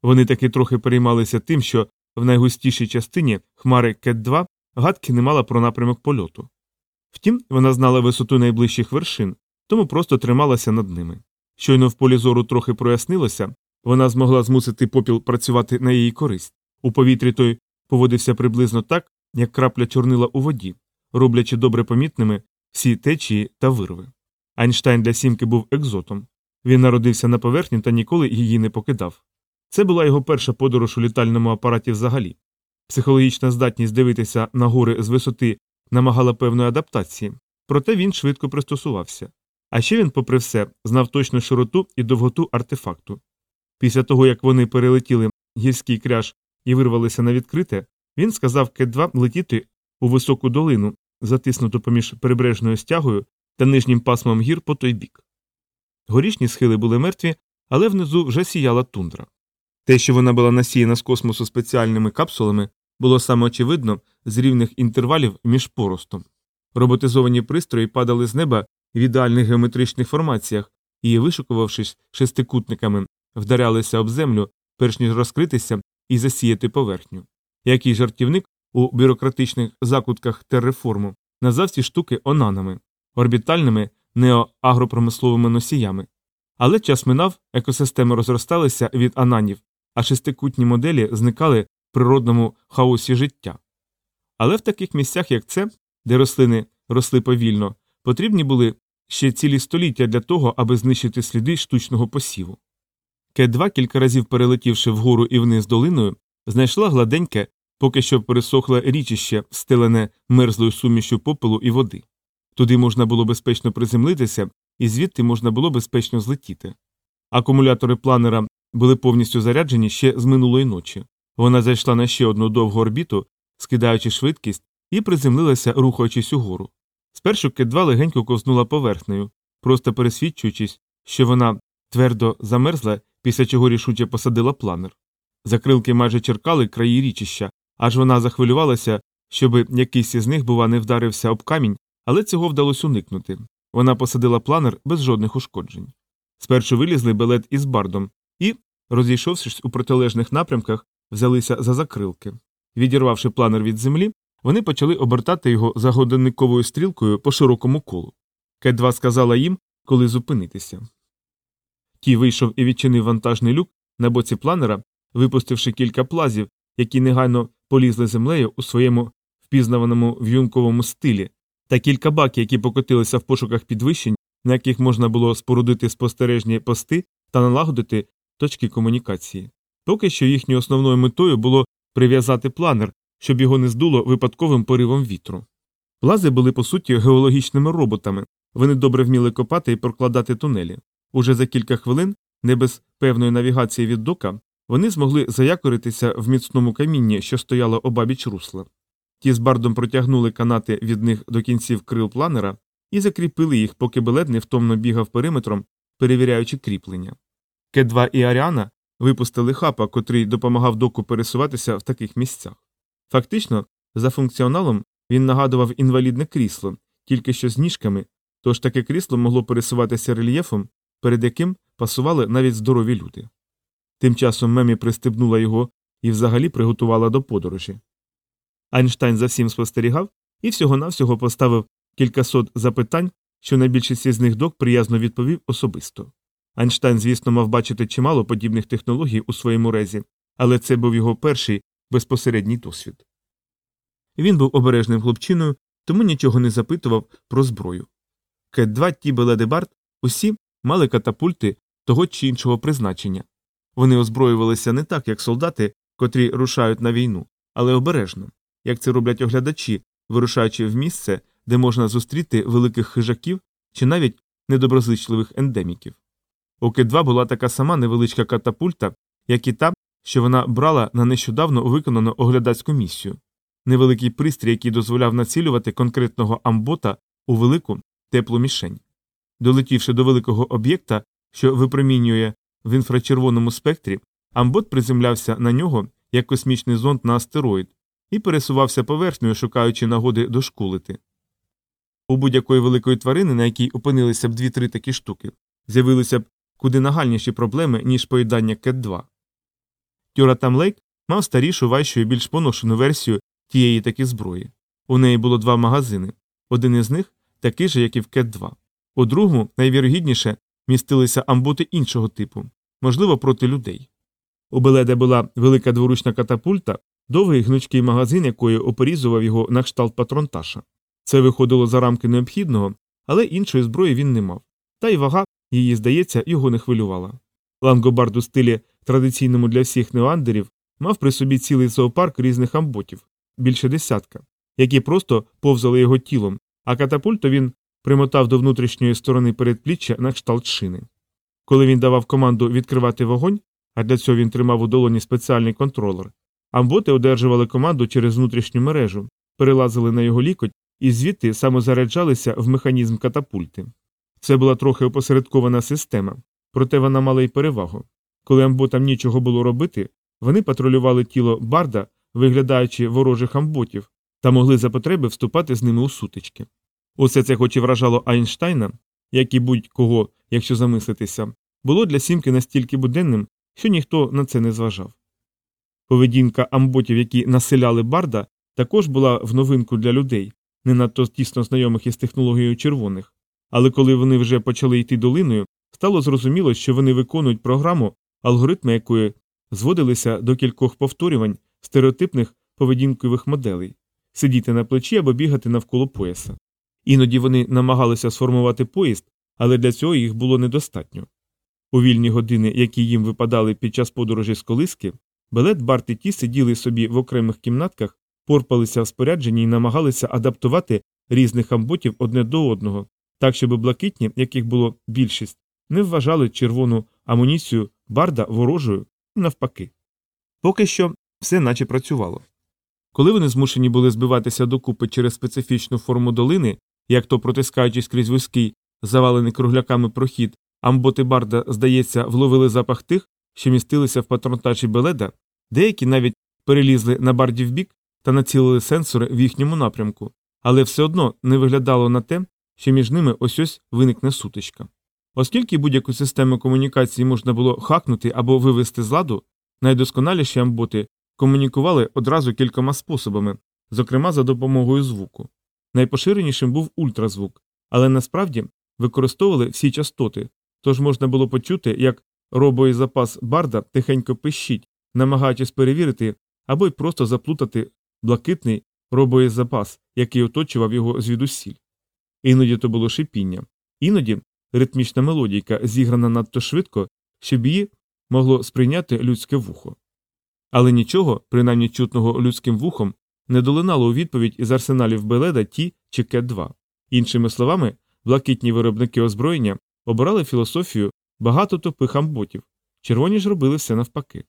Вони таки трохи переймалися тим, що в найгустішій частині хмари Кет 2 гадки не мала про напрямок польоту. Втім, вона знала висоту найближчих вершин, тому просто трималася над ними. Щойно в полі зору трохи прояснилося, вона змогла змусити попіл працювати на її користь. У повітрі той поводився приблизно так, як крапля чорнила у воді, роблячи добре помітними всі течії та вирви. Айнштайн для сімки був екзотом. Він народився на поверхні та ніколи її не покидав. Це була його перша подорож у літальному апараті взагалі. Психологічна здатність дивитися на гори з висоти намагала певної адаптації, проте він швидко пристосувався. А ще він, попри все, знав точну широту і довготу артефакту. Після того, як вони перелетіли гірський кряж і вирвалися на відкрите, він сказав Кет-2 летіти у високу долину, затиснуту поміж прибережною стягою та нижнім пасмом гір по той бік. Горішні схили були мертві, але внизу вже сіяла тундра. Те, що вона була насіяна з космосу спеціальними капсулами, було саме очевидно з рівних інтервалів між поростом. Роботизовані пристрої падали з неба в ідеальних геометричних формаціях і, вишукувавшись шестикутниками, вдарялися об землю, перш ніж розкритися і засіяти поверхню. Який жартівник у бюрократичних закутках терреформу назвав ці штуки онанами, орбітальними неоагропромисловими носіями. Але час минав, екосистеми розросталися від ананів, а шестикутні моделі зникали природному хаосі життя. Але в таких місцях, як це, де рослини росли повільно, потрібні були ще цілі століття для того, аби знищити сліди штучного посіву. К2, кілька разів перелетівши вгору і вниз долиною, знайшла гладеньке, поки що пересохле річище, стелене мерзлою сумішю попелу і води. Туди можна було безпечно приземлитися, і звідти можна було безпечно злетіти. Акумулятори планера були повністю заряджені ще з минулої ночі. Вона зайшла на ще одну довгу орбіту, скидаючи швидкість, і приземлилася, рухаючись угору. Спершу К2 легенько ковзнула поверхнею, просто пересвідчуючись, що вона твердо замерзла, після чого рішуче посадила планер. Закрилки майже черкали краї річища, аж вона захвилювалася, щоби якийсь із них, бува, не вдарився об камінь, але цього вдалося уникнути. Вона посадила планер без жодних ушкоджень. Спершу вилізли белет із бардом і, розійшовшись у протилежних напрямках, взялися за закрилки. Відірвавши планер від землі, вони почали обертати його за годинниковою стрілкою по широкому колу. Кет-2 сказала їм, коли зупинитися. Ті вийшов і відчинив вантажний люк на боці планера, випустивши кілька плазів, які негайно полізли землею у своєму впізнаваному в'юнковому стилі, та кілька баків, які покотилися в пошуках підвищень, на яких можна було спорудити спостережні пости та налагодити точки комунікації. Поки що їхньою основною метою було прив'язати планер, щоб його не здуло випадковим поривом вітру. Плази були по суті геологічними роботами, вони добре вміли копати і прокладати тунелі. Уже за кілька хвилин, не без певної навігації від дока, вони змогли заякоритися в міцному камінні, що стояло обабіч русла. Ті з бардом протягнули канати від них до кінців крил планера і закріпили їх, поки белет невтомно бігав периметром, перевіряючи кріплення. К2 і Аріана випустили хапа, котрий допомагав доку пересуватися в таких місцях. Фактично, за функціоналом він нагадував інвалідне крісло, тільки що з ніжками, тож таке крісло могло пересуватися рельєфом, перед яким пасували навіть здорові люди. Тим часом Мемі пристебнула його і взагалі приготувала до подорожі. Айнштайн за всім спостерігав і всього навсього поставив кількасот запитань, що на більшості з них док приязно відповів особисто. Айнштайн, звісно, мав бачити чимало подібних технологій у своєму РЕЗі, але це був його перший безпосередній досвід. Він був обережним хлопчиною, тому нічого не запитував про зброю. Кет 2 ті Беледебард усі мали катапульти того чи іншого призначення. Вони озброювалися не так, як солдати, котрі рушають на війну, але обережно, як це роблять оглядачі, вирушаючи в місце, де можна зустріти великих хижаків чи навіть недоброзичливих ендеміків. У Кет-2 була така сама невеличка катапульта, як і та, що вона брала на нещодавно виконану оглядацьку місію, невеликий пристрій, який дозволяв націлювати конкретного амбота у велику теплу мішень. Долетівши до великого об'єкта, що випромінює в інфрачервоному спектрі, амбот приземлявся на нього як космічний зонд на астероїд і пересувався поверхнею, шукаючи нагоди дошкулити. У будь-якої великої тварини, на якій опинилися б дві-три такі штуки, з'явилися б куди нагальніші проблеми, ніж поїдання кет 2 Тюратам Лейк мав старішу, важчу і більш поношену версію тієї таки зброї. У неї було два магазини. Один із них такий же, як і в кет 2 У другому, найвірогідніше, містилися амбути іншого типу, можливо, проти людей. У Беледе була велика дворучна катапульта, довгий гнучкий магазин, якої опорізував його на кшталт патронташа. Це виходило за рамки необхідного, але іншої зброї він не мав. Та й вага, її, здається, його не хвилювала. Лангобард у стилі, традиційному для всіх неандерів, мав при собі цілий зоопарк різних амботів, більше десятка, які просто повзали його тілом, а катапульту він примотав до внутрішньої сторони передпліччя на кшталт шини. Коли він давав команду відкривати вогонь, а для цього він тримав у долоні спеціальний контролер, амботи одержували команду через внутрішню мережу, перелазили на його лікоть і звідти самозаряджалися в механізм катапульти. Це була трохи опосередкована система, проте вона мала й перевагу. Коли амботам нічого було робити, вони патрулювали тіло барда, виглядаючи ворожих амботів, та могли за потреби вступати з ними у сутички. Усе це, хоч і вражало Айнштайна, як і будь-кого, якщо замислитися, було для сімки настільки буденним, що ніхто на це не зважав. Поведінка амботів, які населяли барда, також була в новинку для людей, не надто тісно знайомих із технологією червоних, але коли вони вже почали йти долиною, стало зрозуміло, що вони виконують програму, алгоритми якої зводилися до кількох повторювань стереотипних поведінкових моделей сидіти на плечі або бігати навколо пояса. Іноді вони намагалися сформувати поїзд, але для цього їх було недостатньо. У вільні години, які їм випадали під час подорожі з колиски, Белет, Барт і ті сиділи собі в окремих кімнатках, порпалися в спорядженні і намагалися адаптувати різних амботів одне до одного, так щоб блакитні, яких було більшість, не вважали червону амуніцію барда ворожою навпаки. Поки що все наче працювало. Коли вони змушені були збиватися докупи через специфічну форму долини, як то протискаючись крізь вузький, завалений кругляками прохід, амботи барда, здається, вловили запах тих, що містилися в патронтачі Беледа, деякі навіть перелізли на бардів бік та націлили сенсори в їхньому напрямку, але все одно не виглядало на те, що між ними ось ось виникне сутичка. Оскільки будь-яку систему комунікації можна було хакнути або вивести з ладу, найдосконаліші амботи комунікували одразу кількома способами, зокрема за допомогою звуку. Найпоширенішим був ультразвук, але насправді використовували всі частоти, тож можна було почути, як робоєзапас барда тихенько пищить, намагаючись перевірити або й просто заплутати блакитний робоєзапас, який оточував його звідусіль. Іноді то було шипіння, іноді ритмічна мелодійка, зіграна надто швидко, щоб її могло сприйняти людське вухо. Але нічого, принаймні чутного людським вухом, не долинало у відповідь із арсеналів Беледа Ті чи Кет 2 Іншими словами, блакитні виробники озброєння обирали філософію багато тупих амботів, червоні ж робили все навпаки.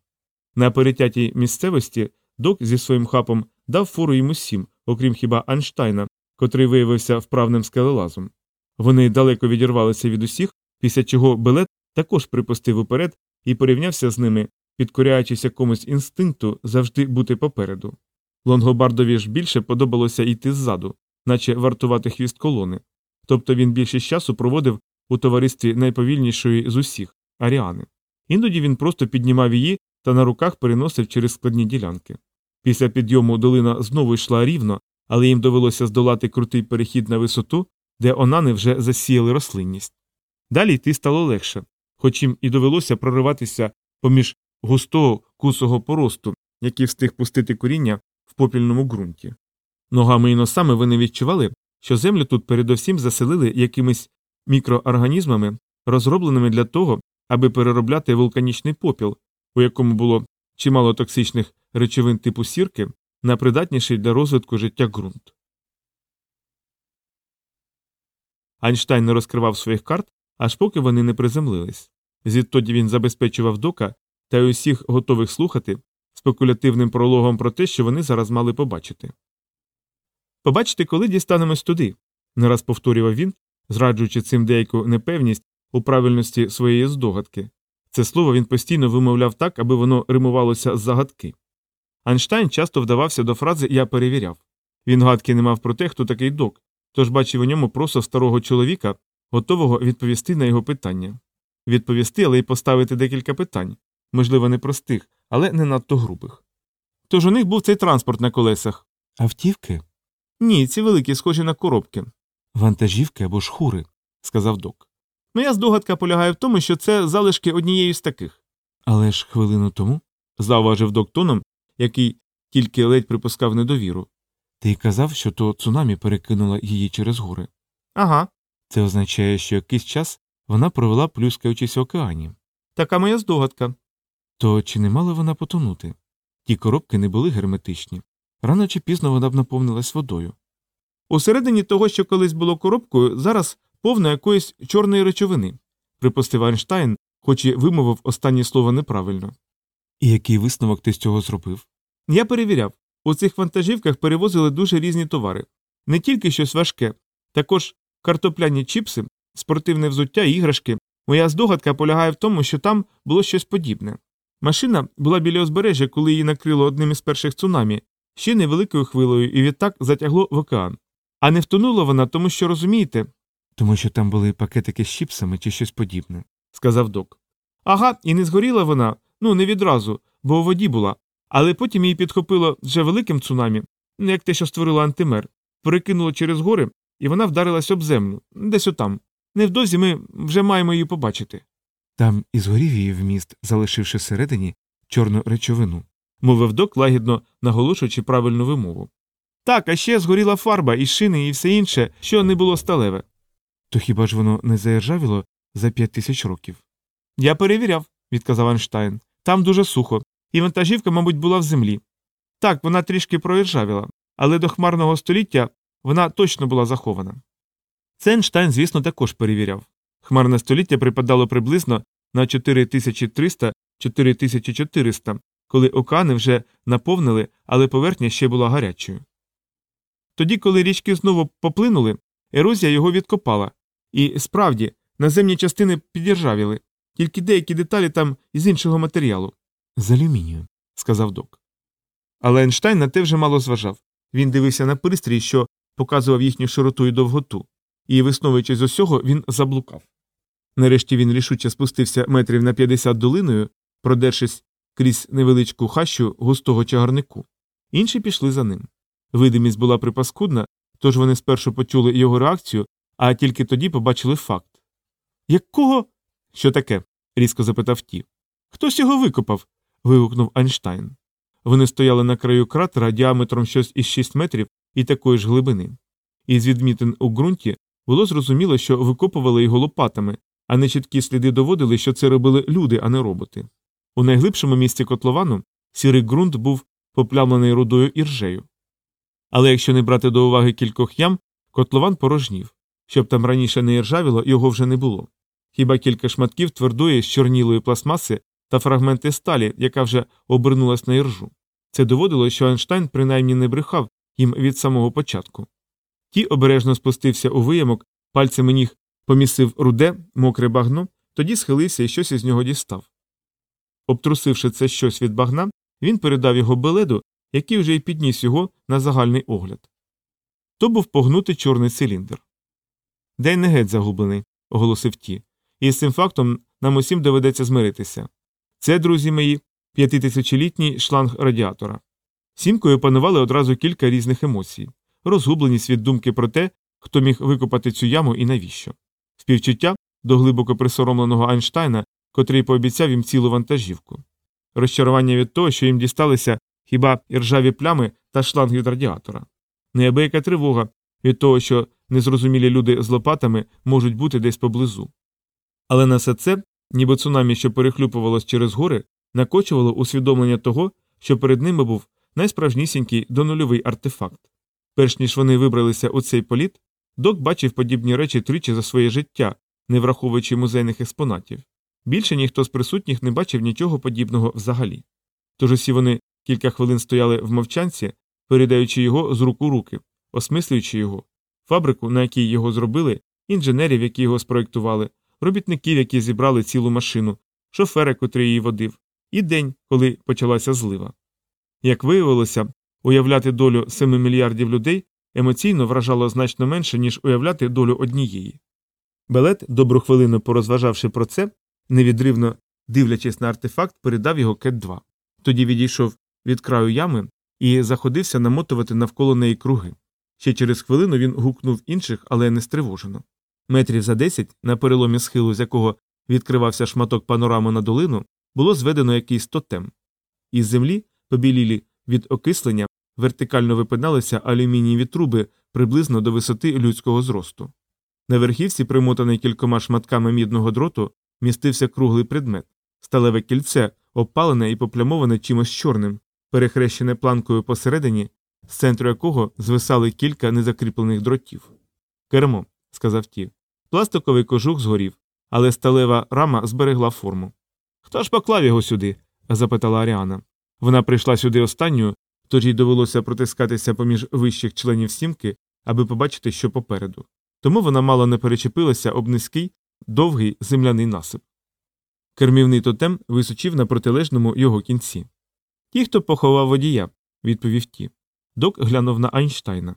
На перетятій місцевості док зі своїм хапом дав фору йому сім, окрім хіба Айнштайна, котрий виявився вправним скелелазом. Вони далеко відірвалися від усіх, після чого Белет також припустив уперед і порівнявся з ними, підкоряючись якомусь інстинкту завжди бути попереду. Лонгобардові ж більше подобалося йти ззаду, наче вартувати хвіст колони. Тобто він більшість часу проводив у товаристві найповільнішої з усіх аріани. Іноді він просто піднімав її та на руках переносив через складні ділянки. Після підйому долина знову йшла рівно, але їм довелося здолати крутий перехід на висоту, де онани вже засіяли рослинність. Далі йти стало легше, хоч їм і довелося прориватися поміж густого кусого поросту, який встиг пустити коріння в попільному ґрунті. Ногами і носами вони відчували, що землю тут передовсім заселили якимись мікроорганізмами, розробленими для того, аби переробляти вулканічний попіл, у якому було чимало токсичних речовин типу сірки, на придатніший для розвитку життя ґрунт. Айнштайн не розкривав своїх карт, аж поки вони не приземлились. Звідтоді він забезпечував дока та й усіх готових слухати спекулятивним прологом про те, що вони зараз мали побачити. Побачите, коли дістанемось туди, не раз повторював він, зраджуючи цим деяку непевність у правильності своєї здогадки. Це слово він постійно вимовляв так, аби воно римувалося з загадки. Айнштайн часто вдавався до фрази Я перевіряв. Він гадки не мав про те, хто такий док, тож бачив у ньому просто старого чоловіка, готового відповісти на його питання. Відповісти, але й поставити декілька питань, можливо, непростих, але не надто грубих. Тож у них був цей транспорт на колесах. Автівки? Ні, ці великі, схожі на коробки, Вантажівки або ж хури. сказав док. Моя здогадка полягає в тому, що це залишки однієї з таких, Але ж хвилину тому зауважив док тоном, який тільки ледь припускав недовіру. ти казав, що то цунамі перекинула її через гори. Ага, Це означає, що якийсь час вона провела плюскаючись в океані. така моя здогадка. То чи не мала вона потонути? Ті коробки не були герметичні. Рано чи пізно вона б наповнилась водою. Усередині того, що колись було коробкою, зараз повно якоїсь чорної речовини, припустив Айнштайн, хоч і вимовив останнє слово неправильно. І який висновок ти з цього зробив? Я перевіряв, у цих вантажівках перевозили дуже різні товари, не тільки щось важке, також картопляні чіпси, спортивне взуття і іграшки. Моя здогадка полягає в тому, що там було щось подібне. Машина була біля узбережжя, коли її накрило одним із перших цунамі, ще невеликою хвилею, і відтак затягло в океан. А не втонула вона, тому що розумієте, Тому що там були пакетики з чіпсами чи щось подібне. сказав док. Ага, і не згоріла вона, ну не відразу, бо у воді була, але потім її підхопило вже великим цунамі, як те, що створило антимер, перекинуло через гори, і вона вдарилась об землю, десь отам. Невдовзі ми вже маємо її побачити, Там і згорів її вміст, залишивши всередині чорну речовину. мовив док, лагідно наголошуючи правильну вимову. Так, а ще згоріла фарба і шини, і все інше, що не було сталеве. То хіба ж воно не заіржавіло за п'ять тисяч років? Я перевіряв, відказав Айнштайн. Там дуже сухо, і вантажівка, мабуть, була в землі. Так, вона трішки проіржавіла, але до хмарного століття вона точно була захована. Це Ейнштейн, звісно, також перевіряв. Хмарне століття припадало приблизно на 4300-4400, коли океани вже наповнили, але поверхня ще була гарячою. Тоді, коли річки знову поплинули, ерозія його відкопала, і справді наземні частини підіржавіли, тільки деякі деталі там із іншого матеріалу, З алюмінію. сказав док. Але Ейнштейн на те вже мало зважав. Він дивився на пристрій, що показував їхню широту і довготу, і, висновуючи з усього, він заблукав. Нарешті він рішуче спустився метрів на 50 долиною, продершись крізь невеличку хащу густого чагарнику. Інші пішли за ним. Видимість була припаскудна, тож вони спершу почули його реакцію, а тільки тоді побачили факт. Якого? Що таке? Різко запитав ті. Хтось його викопав. вигукнув Айнштайн. Вони стояли на краю кратера діаметром щось із 6 метрів і такої ж глибини. Із відмітин у ґрунті було зрозуміло, що викопували його лопатами, а нечіткі сліди доводили, що це робили люди, а не роботи. У найглибшому місці котловану сірий ґрунт був поплямлений рудою і ржею. Але якщо не брати до уваги кількох ям, котлован порожнів. Щоб там раніше не іржавіло, його вже не було. Хіба кілька шматків твердої, щорнілої пластмаси та фрагменти сталі, яка вже обернулась на іржу. Це доводило, що Айнштайн принаймні не брехав їм від самого початку. Ті обережно спустився у виямок, пальцями ніг помісив руде, мокре багно, тоді схилився і щось із нього дістав. Обтрусивши це щось від багна, він передав його беледу, який вже й підніс його на загальний огляд. То був погнутий чорний циліндр. День не геть загублений, оголосив ті, і з цим фактом нам усім доведеться змиритися. Це, друзі мої, п'ятитисячолітній шланг радіатора. Сімкою панували одразу кілька різних емоцій, розгубленість від думки про те, хто міг викопати цю яму і навіщо, співчуття до глибоко присоромленого Айнштайна, котрий пообіцяв їм цілу вантажівку, розчарування від того, що їм дісталися хіба іржаві плями та шланг від радіатора. неабияка тривога від того, що незрозумілі люди з лопатами можуть бути десь поблизу. Але на все це, ніби цунамі, що перехлюпувалось через гори, накочувало усвідомлення того, що перед ними був найсправжнісінький донульовий артефакт. Перш ніж вони вибралися у цей політ, док бачив подібні речі тричі за своє життя, не враховуючи музейних експонатів. Більше ніхто з присутніх не бачив нічого подібного взагалі. Тож усі вони кілька хвилин стояли в мовчанці, передаючи його з рук у руки, осмислюючи його, фабрику, на якій його зробили, інженерів, які його спроектували, робітників, які зібрали цілу машину, шофера, котрий її водив, і день, коли почалася злива. Як виявилося, уявляти долю 7 мільярдів людей емоційно вражало значно менше, ніж уявляти долю однієї. Белет, добру хвилину порозважавши про це, невідривно дивлячись на артефакт, передав його кет 2 Тоді відійшов від краю ями і заходився намотувати навколо неї круги. Ще через хвилину він гукнув інших, але не стривожено. Метрів за десять, на переломі схилу, з якого відкривався шматок панорами на долину, було зведено якийсь тотем. Із землі, побілілі від окислення, вертикально випиналися алюмінієві труби приблизно до висоти людського зросту. На верхівці, примотаний кількома шматками мідного дроту, містився круглий предмет, сталеве кільце, обпалене і поплямоване чимось чорним, перехрещене планкою посередині, з центру якого звисали кілька незакріплених дротів. Кермо, сказав ті. Пластиковий кожух згорів, але сталева рама зберегла форму. Хто ж поклав його сюди? запитала Аріана. Вона прийшла сюди останньою, тож їй довелося протискатися поміж вищих членів сімки, аби побачити, що попереду. Тому вона мало не перечепилася об низький, довгий земляний насип. Кермівний тотем височив на протилежному його кінці. Ті, хто поховав водія, відповів ті. Док глянув на Айнштайна.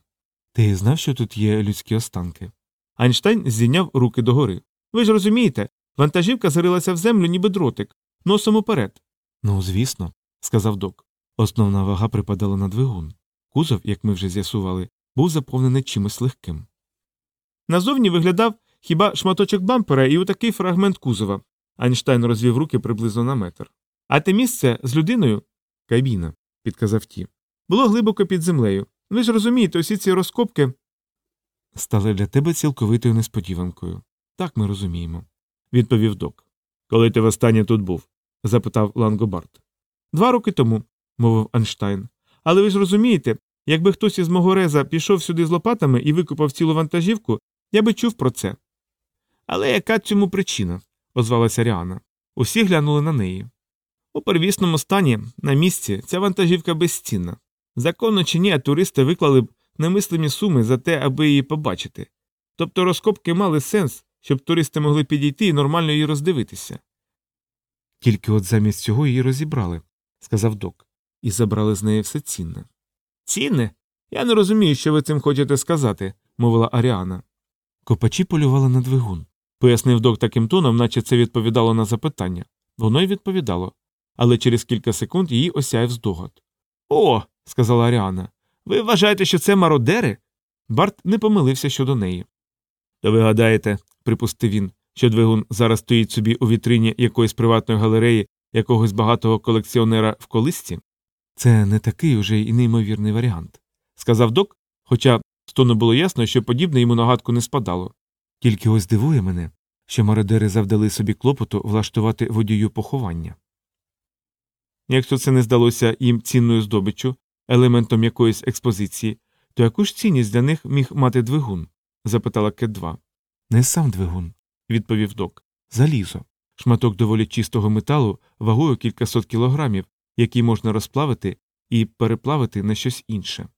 Ти знав, що тут є людські останки? Айнштайн зійняв руки догори. Ви ж розумієте, вантажівка зарилася в землю, ніби дротик, носом уперед. Ну, звісно, сказав док. Основна вага припадала на двигун. Кузов, як ми вже з'ясували, був заповнений чимось легким. Назовні виглядав хіба шматочок бампера і отакий фрагмент кузова. Айнштайн розвів руки приблизно на метр. А те місце з людиною кабіна, підказав ті. Було глибоко під землею. Ви ж розумієте, усі ці розкопки. Стали для тебе цілковитою несподіванкою. Так ми розуміємо, відповів док. Коли ти востаннє тут був? запитав Лангобард. Два роки тому, мовив Айнштайн. Але ви ж розумієте, якби хтось із мого реза пішов сюди з лопатами і викопав цілу вантажівку, я би чув про це. Але яка цьому причина? озвалася Ріана. Усі глянули на неї. У первісному стані, на місці, ця вантажівка безцінна. Законно чи ні, туристи виклали б немислимі суми за те, аби її побачити. Тобто розкопки мали сенс, щоб туристи могли підійти і нормально її роздивитися. Тільки от замість цього її розібрали, сказав док, і забрали з неї все цінне. Цінне? Я не розумію, що ви цим хочете сказати, мовила Аріана. Копачі полювали на двигун. Пояснив док таким тоном, наче це відповідало на запитання. Воно й відповідало. Але через кілька секунд її осяяв здогад. О, сказала Аріана. Ви вважаєте, що це мародери? Барт не помилився щодо неї. То ви гадаєте, припустив він, що двигун зараз стоїть собі у вітрині якоїсь приватної галереї якогось багатого колекціонера в колисці? Це не такий уже й неймовірний варіант, сказав док, хоча з тону було ясно, що подібне йому нагадку не спадало. Тільки ось дивує мене, що мародери завдали собі клопоту влаштувати водію поховання. Якщо це не здалося їм цінною здобиччю, елементом якоїсь експозиції, то яку ж цінність для них міг мати двигун? запитала Кет 2 Не сам двигун, відповів док. залізо. Шматок доволі чистого металу вагою кількасот кілограмів, який можна розплавити і переплавити на щось інше.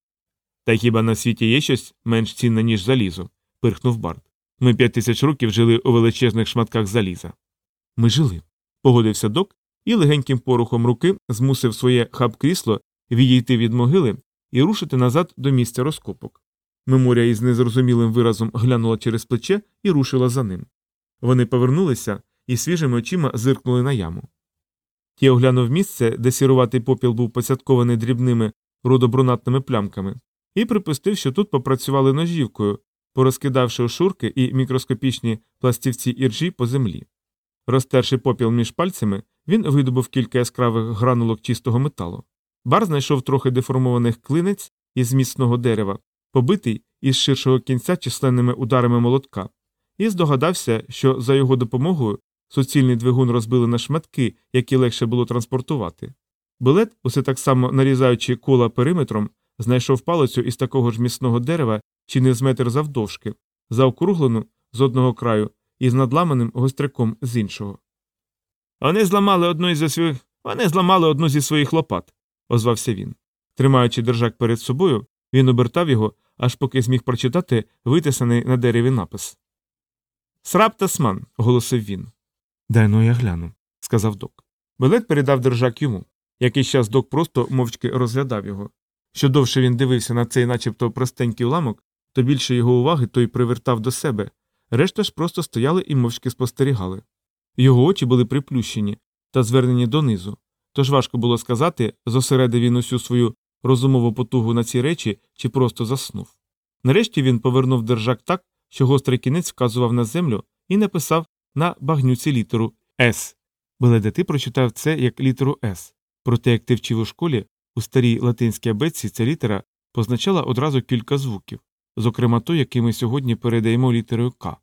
Та хіба на світі є щось менш цінне, ніж залізо? пирхнув Барт. Ми п'ять тисяч років жили у величезних шматках заліза. Ми жили. Погодився док і легеньким порухом руки змусив своє хаб-крісло відійти від могили і рушити назад до місця розкопок. Меморія із незрозумілим виразом глянула через плече і рушила за ним. Вони повернулися і свіжими очима зиркнули на яму. Ті оглянув місце, де сіруватий попіл був поцяткований дрібними рудобрунатними плямками, і припустив, що тут попрацювали ножівкою, порозкидавши ошурки і мікроскопічні пластівці іржі по землі. Розтерши попіл між пальцями, він видобув кілька яскравих гранулок чистого металу. Бар знайшов трохи деформованих клинець із міцного дерева, побитий із ширшого кінця численними ударами молотка, і здогадався, що за його допомогою суцільний двигун розбили на шматки, які легше було транспортувати. Билет, усе так само нарізаючи кола периметром, знайшов палицю із такого ж міцного дерева чи не з метр завдовжки, заокруглену з одного краю і з надламаним гостряком з іншого. Вони зламали одну із своїх. Вони зламали одну зі своїх лопат, озвався він. Тримаючи держак перед собою, він обертав його, аж поки зміг прочитати витисаний на дереві напис. Сраптасман, оголосив він. Дай ну я гляну, сказав док. Белет передав держак йому. Якийсь час док просто мовчки розглядав його. Що довше він дивився на цей начебто простенький уламок, то більше його уваги той привертав до себе. Решта ж просто стояли і мовчки спостерігали. Його очі були приплющені та звернені донизу, тож важко було сказати, зосередив він усю свою розумову потугу на ці речі чи просто заснув. Нарешті він повернув держак так, що гострий кінець вказував на землю і написав на багнюці літеру С. Беледе, ти прочитав це як літеру С. Проте, як ти вчив у школі, у старій латинській абетці ця літера позначала одразу кілька звуків, зокрема той, який ми сьогодні передаємо літерою К.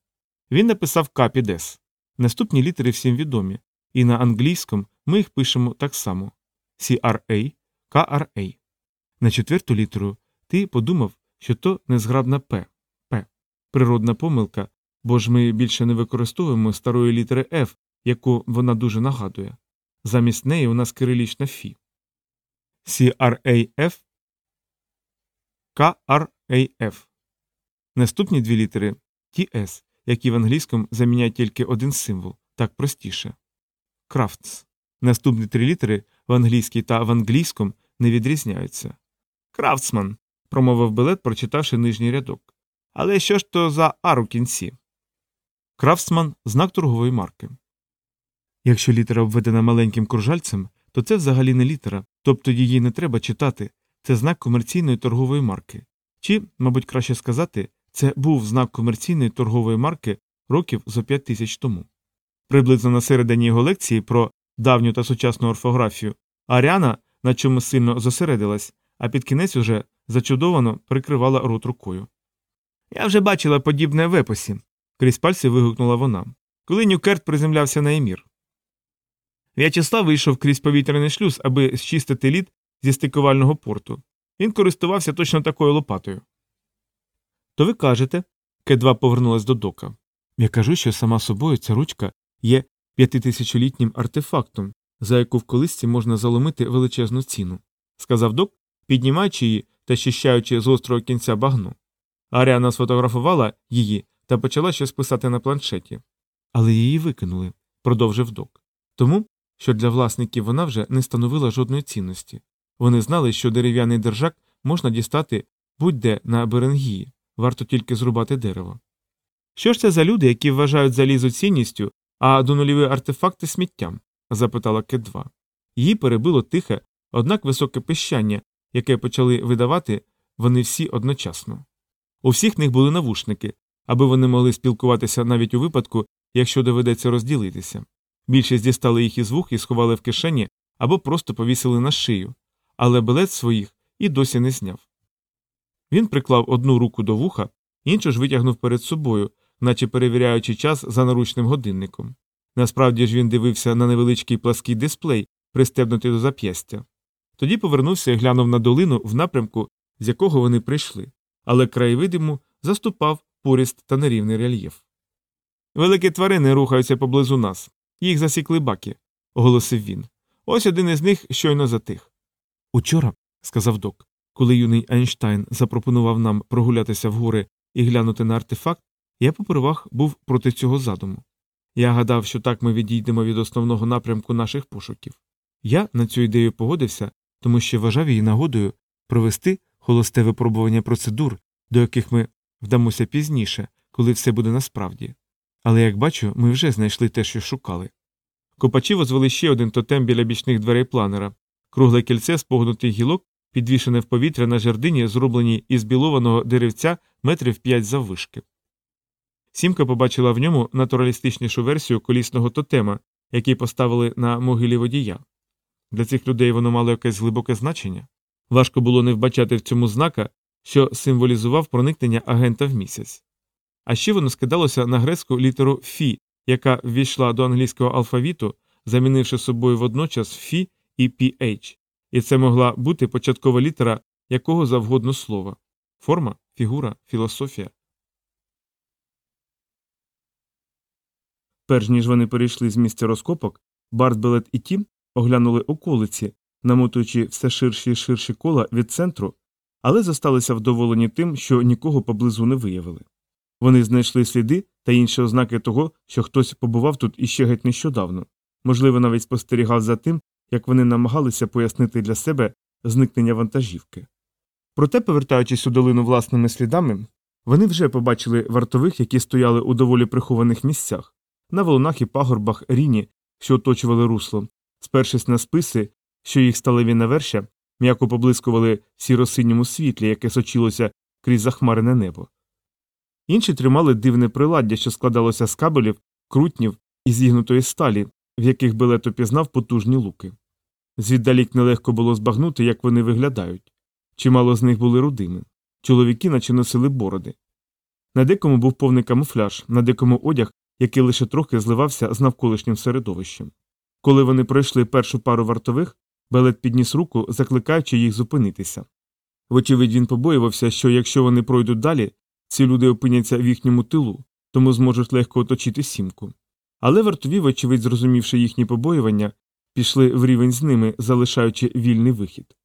Він написав К під С. Наступні літери всім відомі, і на англійському ми їх пишемо так само CRA, KRA. На четверту літеру ти подумав, що то незграбна П. П. Природна помилка, бо ж ми більше не використовуємо старої літери F, яку вона дуже нагадує. Замість неї у нас кирилічна Фі. CRAF KRAF. Наступні дві літери TS, які в англійському заміняють тільки один символ, так простіше. Crafts. Наступні три літери в англійській та в англійському не відрізняються. Крафтсман, промовив Белет, прочитавши нижній рядок. Але що ж то за ар у кінці? Крафтсман знак торгової марки. Якщо літера обведена маленьким кружальцем, то це взагалі не літера, тобто її не треба читати, це знак комерційної торгової марки. Чи, мабуть, краще сказати, це був знак комерційної торгової марки років зо п'ять тисяч тому. Приблизно на середині його лекції про давню та сучасну орфографію Аріана на чому сильно зосередилась, а під кінець уже зачудовано прикривала рот рукою. Я вже бачила подібне в епосі, крізь пальці вигукнула вона, коли Нюкерт приземлявся на емір. В'ячеслав вийшов крізь повітряний шлюз, аби зчистити лід зі стикувального порту. Він користувався точно такою лопатою. То ви кажете, К2 повернулась до дока. Я кажу, що сама собою ця ручка є п'ятитисячолітнім артефактом, за яку в колисці можна заломити величезну ціну, сказав док, піднімаючи її та щищаючи з острого кінця багну. Аріана сфотографувала її та почала щось писати на планшеті. Але її викинули, продовжив док. Тому, що для власників вона вже не становила жодної цінності. Вони знали, що дерев'яний держак можна дістати будь-де на Беренгії, варто тільки зрубати дерево. Що ж це за люди, які вважають залізо цінністю, а донульові артефакти сміттям? запитала Кет 2 Її перебило тихе, однак високе пищання, яке почали видавати вони всі одночасно. У всіх них були навушники, аби вони могли спілкуватися навіть у випадку, якщо доведеться розділитися. Більшість дістали їх із вух і сховали в кишені або просто повісили на шию, але билет своїх і досі не зняв. Він приклав одну руку до вуха, іншу ж витягнув перед собою, наче перевіряючи час за наручним годинником. Насправді ж він дивився на невеличкий плаский дисплей, пристебнутий до зап'ястя. Тоді повернувся і глянув на долину в напрямку, з якого вони прийшли, але краєвид йому заступав поріст та нерівний рельєф. Великі тварини рухаються поблизу нас. Їх засікли баки, оголосив він. Ось один із них щойно затих. Учора, сказав док, коли юний Айнштайн запропонував нам прогулятися в гори і глянути на артефакт, я попервах був проти цього задуму. Я гадав, що так ми відійдемо від основного напрямку наших пошуків. Я на цю ідею погодився, тому що вважав її нагодою провести холосте випробування процедур, до яких ми вдамося пізніше, коли все буде насправді. Але, як бачу, ми вже знайшли те, що шукали. Копачі возвели ще один тотем біля бічних дверей планера, кругле кільце з погнутих гілок, підвішене в повітря на жердині, зробленій із білованого деревця метрів п'ять заввишки. Сімка побачила в ньому натуралістичнішу версію колісного тотема, який поставили на могилі водія. Для цих людей воно мало якесь глибоке значення. Важко було не вбачати в цьому знака, що символізував проникнення агента в місяць. А ще воно скидалося на грецьку літеру Фі, яка ввійшла до англійського алфавіту, замінивши собою водночас Фі і PH, і це могла бути початкова літера якого завгодно слова форма, фігура, філософія. Перш ніж вони перейшли з місця розкопок, Бартбелет і Тім оглянули околиці, намотуючи все ширші і ширші кола від центру, але зосталися вдоволені тим, що нікого поблизу не виявили. Вони знайшли сліди та інші ознаки того, що хтось побував тут іще геть нещодавно, можливо, навіть спостерігав за тим, як вони намагалися пояснити для себе зникнення вантажівки. Проте, повертаючись у долину власними слідами, вони вже побачили вартових, які стояли у доволі прихованих місцях, на волонах і пагорбах ріні, що оточували русло, спершись на списи, що їх сталеві навершя м'яко поблискували в сіро-синьому світлі, яке сочилося крізь захмарене небо. Інші тримали дивне приладдя, що складалося з кабелів, крутнів і зігнутої сталі, в яких Белето пізнав потужні луки. Звіддалік нелегко було збагнути, як вони виглядають. Чимало з них були рудими. Чоловіки наче носили бороди. На декому був повний камуфляж, на декому одяг, який лише трохи зливався з навколишнім середовищем. Коли вони пройшли першу пару вартових, Белет підніс руку, закликаючи їх зупинитися. Вочевидь, він побоювався, що якщо вони пройдуть далі, ці люди опиняться в їхньому тилу, тому зможуть легко оточити сімку. Але вартові, вочевидь, зрозумівши їхні побоювання, пішли в рівень з ними, залишаючи вільний вихід.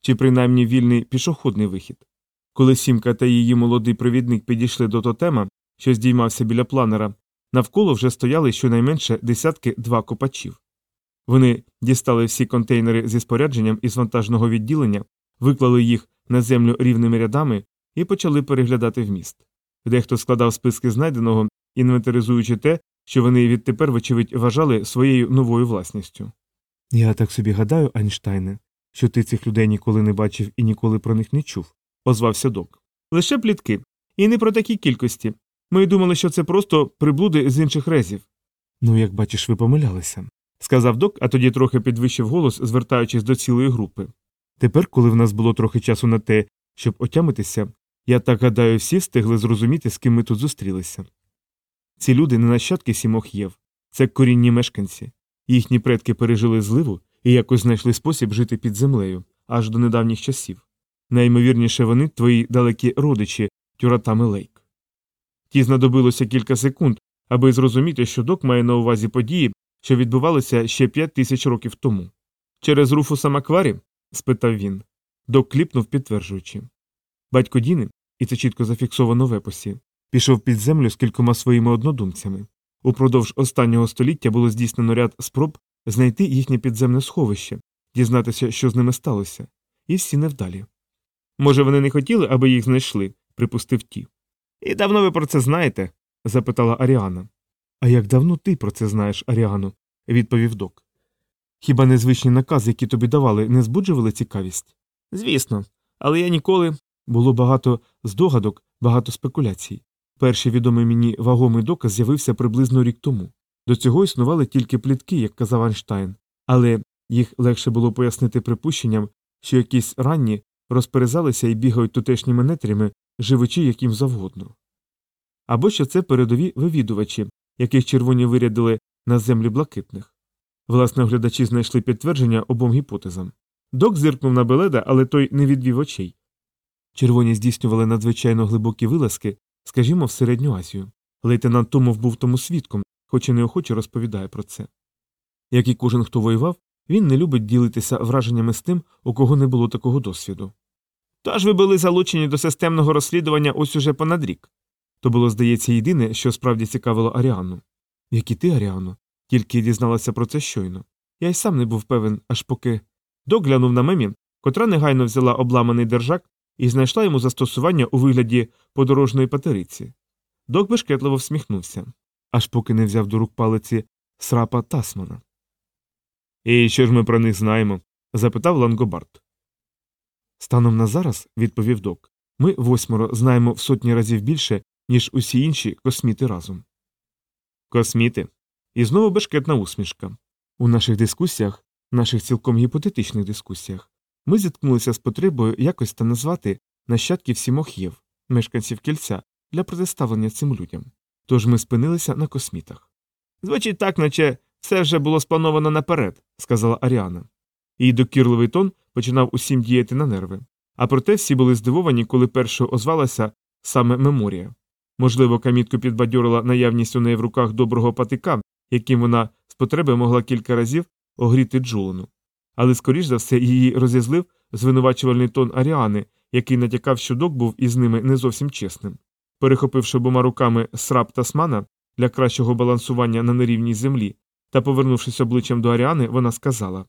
Чи принаймні вільний пішохідний вихід. Коли сімка та її молодий провідник підійшли до тотема, що здіймався біля планера, навколо вже стояли щонайменше десятки два копачів. Вони дістали всі контейнери зі спорядженням із вантажного відділення, виклали їх на землю рівними рядами і почали переглядати вміст. Дехто складав списки знайденого, інвентаризуючи те, що вони відтепер, вочевидь, вважали своєю новою власністю. Я так собі гадаю, Айнштайне, що ти цих людей ніколи не бачив і ніколи про них не чув, озвався док. Лише плітки. І не про такі кількості. Ми думали, що це просто приблуди з інших резів. Ну, як бачиш, ви помилялися, сказав док, а тоді трохи підвищив голос, звертаючись до цілої групи. Тепер, коли в нас було трохи часу на те, щоб отямитися, я так гадаю, всі встигли зрозуміти, з ким ми тут зустрілися. Ці люди не нащадки сімох єв, це корінні мешканці. Їхні предки пережили зливу і якось знайшли спосіб жити під землею аж до недавніх часів. Найімовірніше вони твої далекі родичі, тюратами лейк. Ті знадобилося кілька секунд, аби зрозуміти, що док має на увазі події, що відбувалися ще п'ять тисяч років тому. Через Руфуса Макварі? спитав він. Док кліпнув, підтверджуючи. Батько Діни, і це чітко зафіксовано в епосі, пішов під землю з кількома своїми однодумцями. Упродовж останнього століття було здійснено ряд спроб знайти їхнє підземне сховище, дізнатися, що з ними сталося, і всі невдалі. Може, вони не хотіли, аби їх знайшли, припустив ті. І давно ви про це знаєте? запитала Аріана. А як давно ти про це знаєш, Аріано? відповів док. Хіба незвичні накази, які тобі давали, не збуджували цікавість? Звісно, але я ніколи. Було багато здогадок, багато спекуляцій. Перший відомий мені вагомий доказ з'явився приблизно рік тому. До цього існували тільки плітки, як казав Айнштайн, але їх легше було пояснити припущенням, що якісь ранні розперезалися і бігають тутешніми нетрями, живучи яким завгодно. Або що це передові вивідувачі, яких червоні вирядили на землі блакитних. Власне, оглядачі знайшли підтвердження обом гіпотезам. Док зиркнув на Беледа, але той не відвів очей. Червоні здійснювали надзвичайно глибокі вилазки, скажімо, в середню Азію. Лейтенант Томов був тому свідком, хоч і неохоче розповідає про це. Як і кожен, хто воював, він не любить ділитися враженнями з тим, у кого не було такого досвіду. Тож ви були залучені до системного розслідування ось уже понад рік. То було, здається, єдине, що справді цікавило Аріану. Як і ти, Аріано, тільки дізналася про це щойно. Я й сам не був певен, аж поки. Док глянув на мемі, котра негайно взяла обламаний держак і знайшла йому застосування у вигляді подорожної патериці. Док бешкетливо всміхнувся. Аж поки не взяв до рук палиці срапа Тасмана. І що ж ми про них знаємо? запитав Лангобард. Станом на зараз, відповів док, ми восьмеро знаємо в сотні разів більше, ніж усі інші косміти разом. Косміти. І знову бешкетна усмішка. У наших дискусіях, наших цілком гіпотетичних дискусіях, ми зіткнулися з потребою якось та назвати нащадків сімох єв, мешканців кільця, для протиставлення цим людям. Тож ми спинилися на космітах. Звучить так, наче все вже було сплановано наперед, сказала Аріана. Її докірливий тон починав усім діяти на нерви. А проте всі були здивовані, коли першою озвалася саме меморія. Можливо, камітку підбадьорила наявність у неї в руках доброго патика, яким вона з потреби могла кілька разів огріти Джулону. Але, скоріш за все, її розізлив звинувачувальний тон Аріани, який натякав, що док був із ними не зовсім чесним. Перехопивши обома руками сраб тасмана для кращого балансування на нерівній землі та повернувшись обличчям до Аріани, вона сказала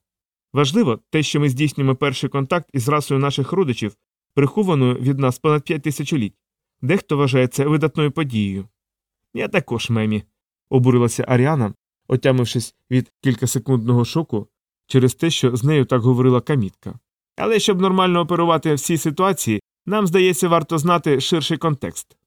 Важливо те, що ми здійснюємо перший контакт із расою наших родичів, прихованою від нас понад п'ять тисячоліть. Дехто вважає це видатною подією. Я також мемі, обурилася Аріана, отямившись від кількасекундного шоку через те, що з нею так говорила камітка. Але щоб нормально оперувати в цій ситуації, нам, здається, варто знати ширший контекст.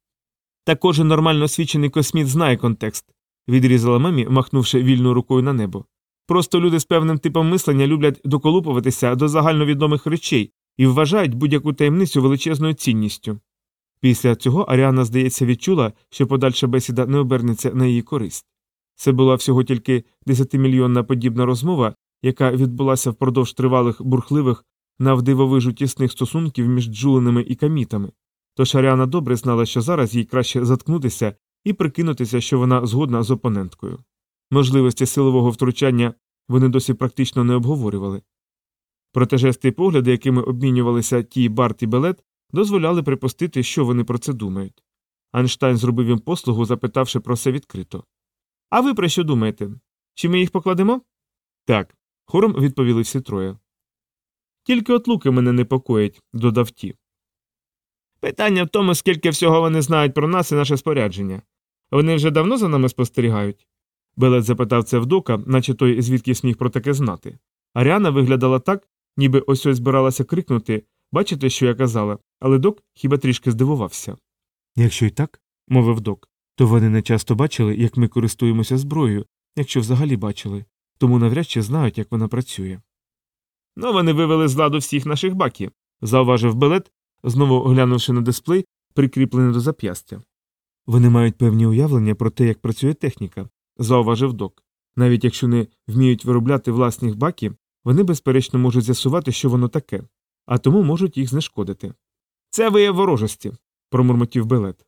Та кожен нормально освічений косміт знає контекст, відрізала мемі, махнувши вільною рукою на небо. Просто люди з певним типом мислення люблять доколупуватися до загальновідомих речей і вважають будь-яку таємницю величезною цінністю. Після цього Аріана, здається, відчула, що подальша бесіда не обернеться на її користь. Це була всього тільки десятимільйонна подібна розмова, яка відбулася впродовж тривалих бурхливих навдивовижу тісних стосунків між джуленими і камітами. Тож Аріана добре знала, що зараз їй краще заткнутися і прикинутися, що вона згодна з опоненткою. Можливості силового втручання вони досі практично не обговорювали. Проте жести і погляди, якими обмінювалися ті Барт і Белет, дозволяли припустити, що вони про це думають. Айнштайн зробив їм послугу, запитавши про це відкрито. А ви про що думаєте? Чи ми їх покладемо? Так, хором відповіли всі троє. Тільки от луки мене непокоїть, додав ті. Питання в тому, скільки всього вони знають про нас і наше спорядження. Вони вже давно за нами спостерігають. Белет запитав це в дока, наче той звідки сміг про таке знати. Аріана виглядала так, ніби ось ось збиралася крикнути бачите, що я казала, але док хіба трішки здивувався. Якщо й так, мовив док, то вони не часто бачили, як ми користуємося зброєю, якщо взагалі бачили, тому навряд чи знають, як вона працює. Ну, вони вивели з ладу всіх наших баків, зауважив Белет, знову глянувши на дисплей, прикріплений до зап'ястя. Вони мають певні уявлення про те, як працює техніка, зауважив док. Навіть якщо не вміють виробляти власних баків, вони безперечно можуть з'ясувати, що воно таке, а тому можуть їх знешкодити. Це вияв ворожості, промурмотів Белет.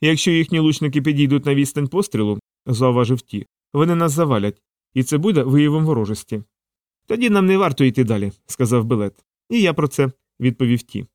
Якщо їхні лучники підійдуть на відстань пострілу, зауважив ті, вони нас завалять, і це буде виявом ворожості. Тоді нам не варто йти далі, сказав Белет. І я про це відповів ті.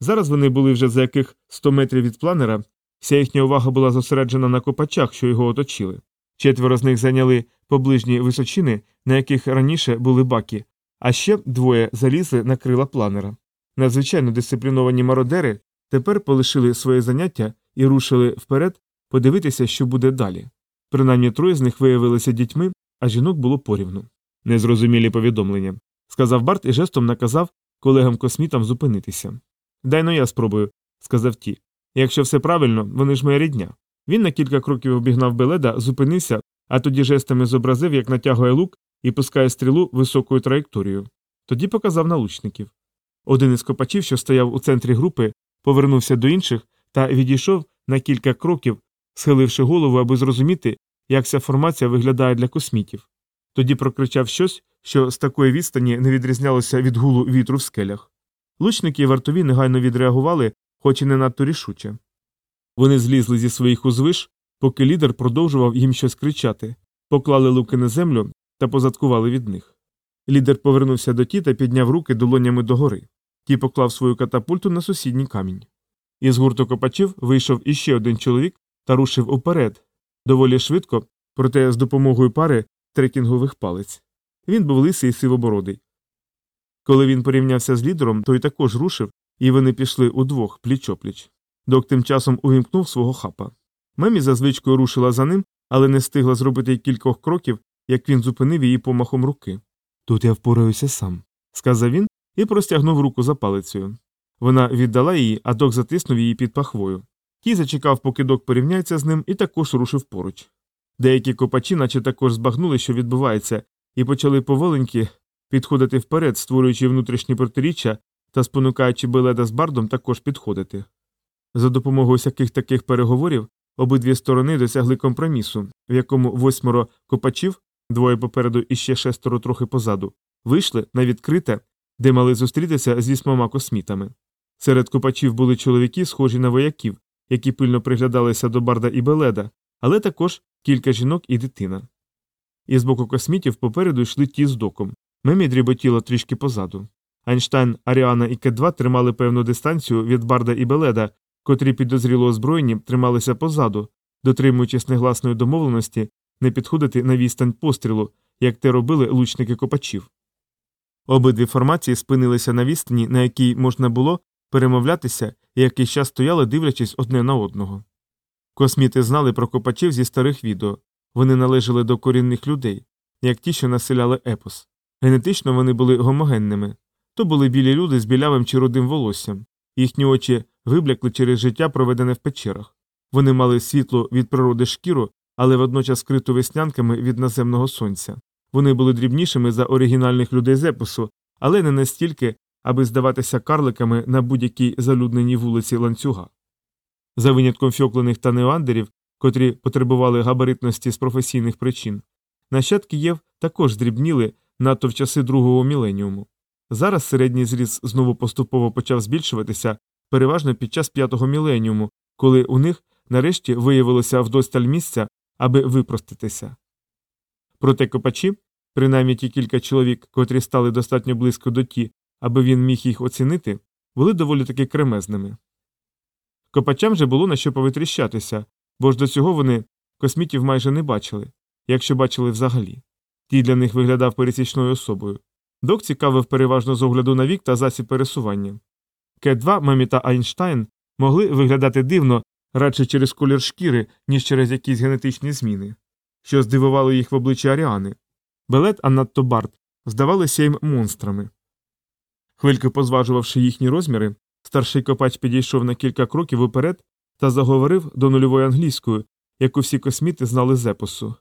Зараз вони були вже за яких 100 метрів від планера, вся їхня увага була зосереджена на копачах, що його оточили. Четверо з них зайняли поближні височини, на яких раніше були баки, а ще двоє залізли на крила планера. Надзвичайно дисципліновані мародери тепер полишили своє заняття і рушили вперед подивитися, що буде далі. Принаймні троє з них виявилися дітьми, а жінок було порівну. Незрозумілі повідомлення, сказав Барт і жестом наказав колегам космітам зупинитися. Дай но я спробую, сказав ті. Якщо все правильно, вони ж моя рідня. Він на кілька кроків обігнав Беледа, зупинився, а тоді жестами зобразив, як натягує лук і пускає стрілу високою траєкторією. Тоді показав налучників. Один із копачів, що стояв у центрі групи, повернувся до інших та відійшов на кілька кроків, схиливши голову, аби зрозуміти, як ця формація виглядає для космітів. Тоді прокричав щось, що з такої відстані не відрізнялося від гулу вітру в скелях. Лучники і вартові негайно відреагували, хоч і не надто рішуче. Вони злізли зі своїх узвиш, поки лідер продовжував їм щось кричати, поклали луки на землю та позадкували від них. Лідер повернувся до ті та підняв руки долонями догори. Ті поклав свою катапульту на сусідній камінь. Із гурту копачів вийшов іще один чоловік та рушив уперед, доволі швидко, проте з допомогою пари трекінгових палець. Він був лисий і сивобородий. Коли він порівнявся з лідером, той також рушив, і вони пішли удвох пліч-опліч. Док тим часом увімкнув свого хапа. Мемі за звичкою рушила за ним, але не встигла зробити кількох кроків, як він зупинив її помахом руки. Тут я впораюся сам, сказав він і простягнув руку за палицею. Вона віддала її, а док затиснув її під пахвою. Ті зачекав, поки док порівняється з ним, і також рушив поруч. Деякі копачі, наче також збагнули, що відбувається, і почали поволеньки підходити вперед, створюючи внутрішні протиріччя та спонукаючи Беледа з бардом також підходити. За допомогою всяких таких переговорів обидві сторони досягли компромісу, в якому восьмеро копачів, двоє попереду і ще шестеро трохи позаду, вийшли на відкрите, де мали зустрітися з вісьмома космітами. Серед копачів були чоловіки, схожі на вояків, які пильно приглядалися до барда і беледа, але також кілька жінок і дитина. І з боку космітів попереду йшли ті з доком. Мемі дріботіло трішки позаду. Айнштайн, Аріана і К2 тримали певну дистанцію від барда і беледа, котрі підозріло озброєні трималися позаду, дотримуючись негласної домовленості не підходити на відстань пострілу, як те робили лучники копачів. Обидві формації спинилися на відстані, на якій можна було перемовлятися і якийсь час стояли, дивлячись одне на одного. Косміти знали про копачів зі старих відео вони належали до корінних людей, як ті, що населяли епос. Генетично вони були гомогенними то були білі люди з білявим чи рудим волоссям, їхні очі виблякли через життя, проведене в печерах. Вони мали світло від природи шкіру, але водночас скриту веснянками від наземного сонця. Вони були дрібнішими за оригінальних людей з але не настільки, аби здаватися карликами на будь-якій залюдненій вулиці ланцюга. За винятком фьоклених та неандерів, котрі потребували габаритності з професійних причин, нащадки Єв також здрібніли надто в часи другого міленіуму. Зараз середній зріст знову поступово почав збільшуватися, переважно під час п'ятого міленіуму, коли у них нарешті виявилося вдосталь місця, аби випроститися. Проте копачі, принаймні ті кілька чоловік, котрі стали достатньо близько до ті, аби він міг їх оцінити, були доволі таки кремезними. Копачам же було на що повитріщатися, бо ж до цього вони космітів майже не бачили, якщо бачили взагалі. Ті для них виглядав пересічною особою. Док цікавив переважно з огляду на вік та засіб пересування. К2, Мемі та Айнштайн могли виглядати дивно радше через колір шкіри, ніж через якісь генетичні зміни, що здивувало їх в обличчі Аріани. Белет, а надто Барт, здавалися їм монстрами. Хвильки позважувавши їхні розміри, старший копач підійшов на кілька кроків уперед та заговорив до нульової англійською, яку всі косміти знали з епосу.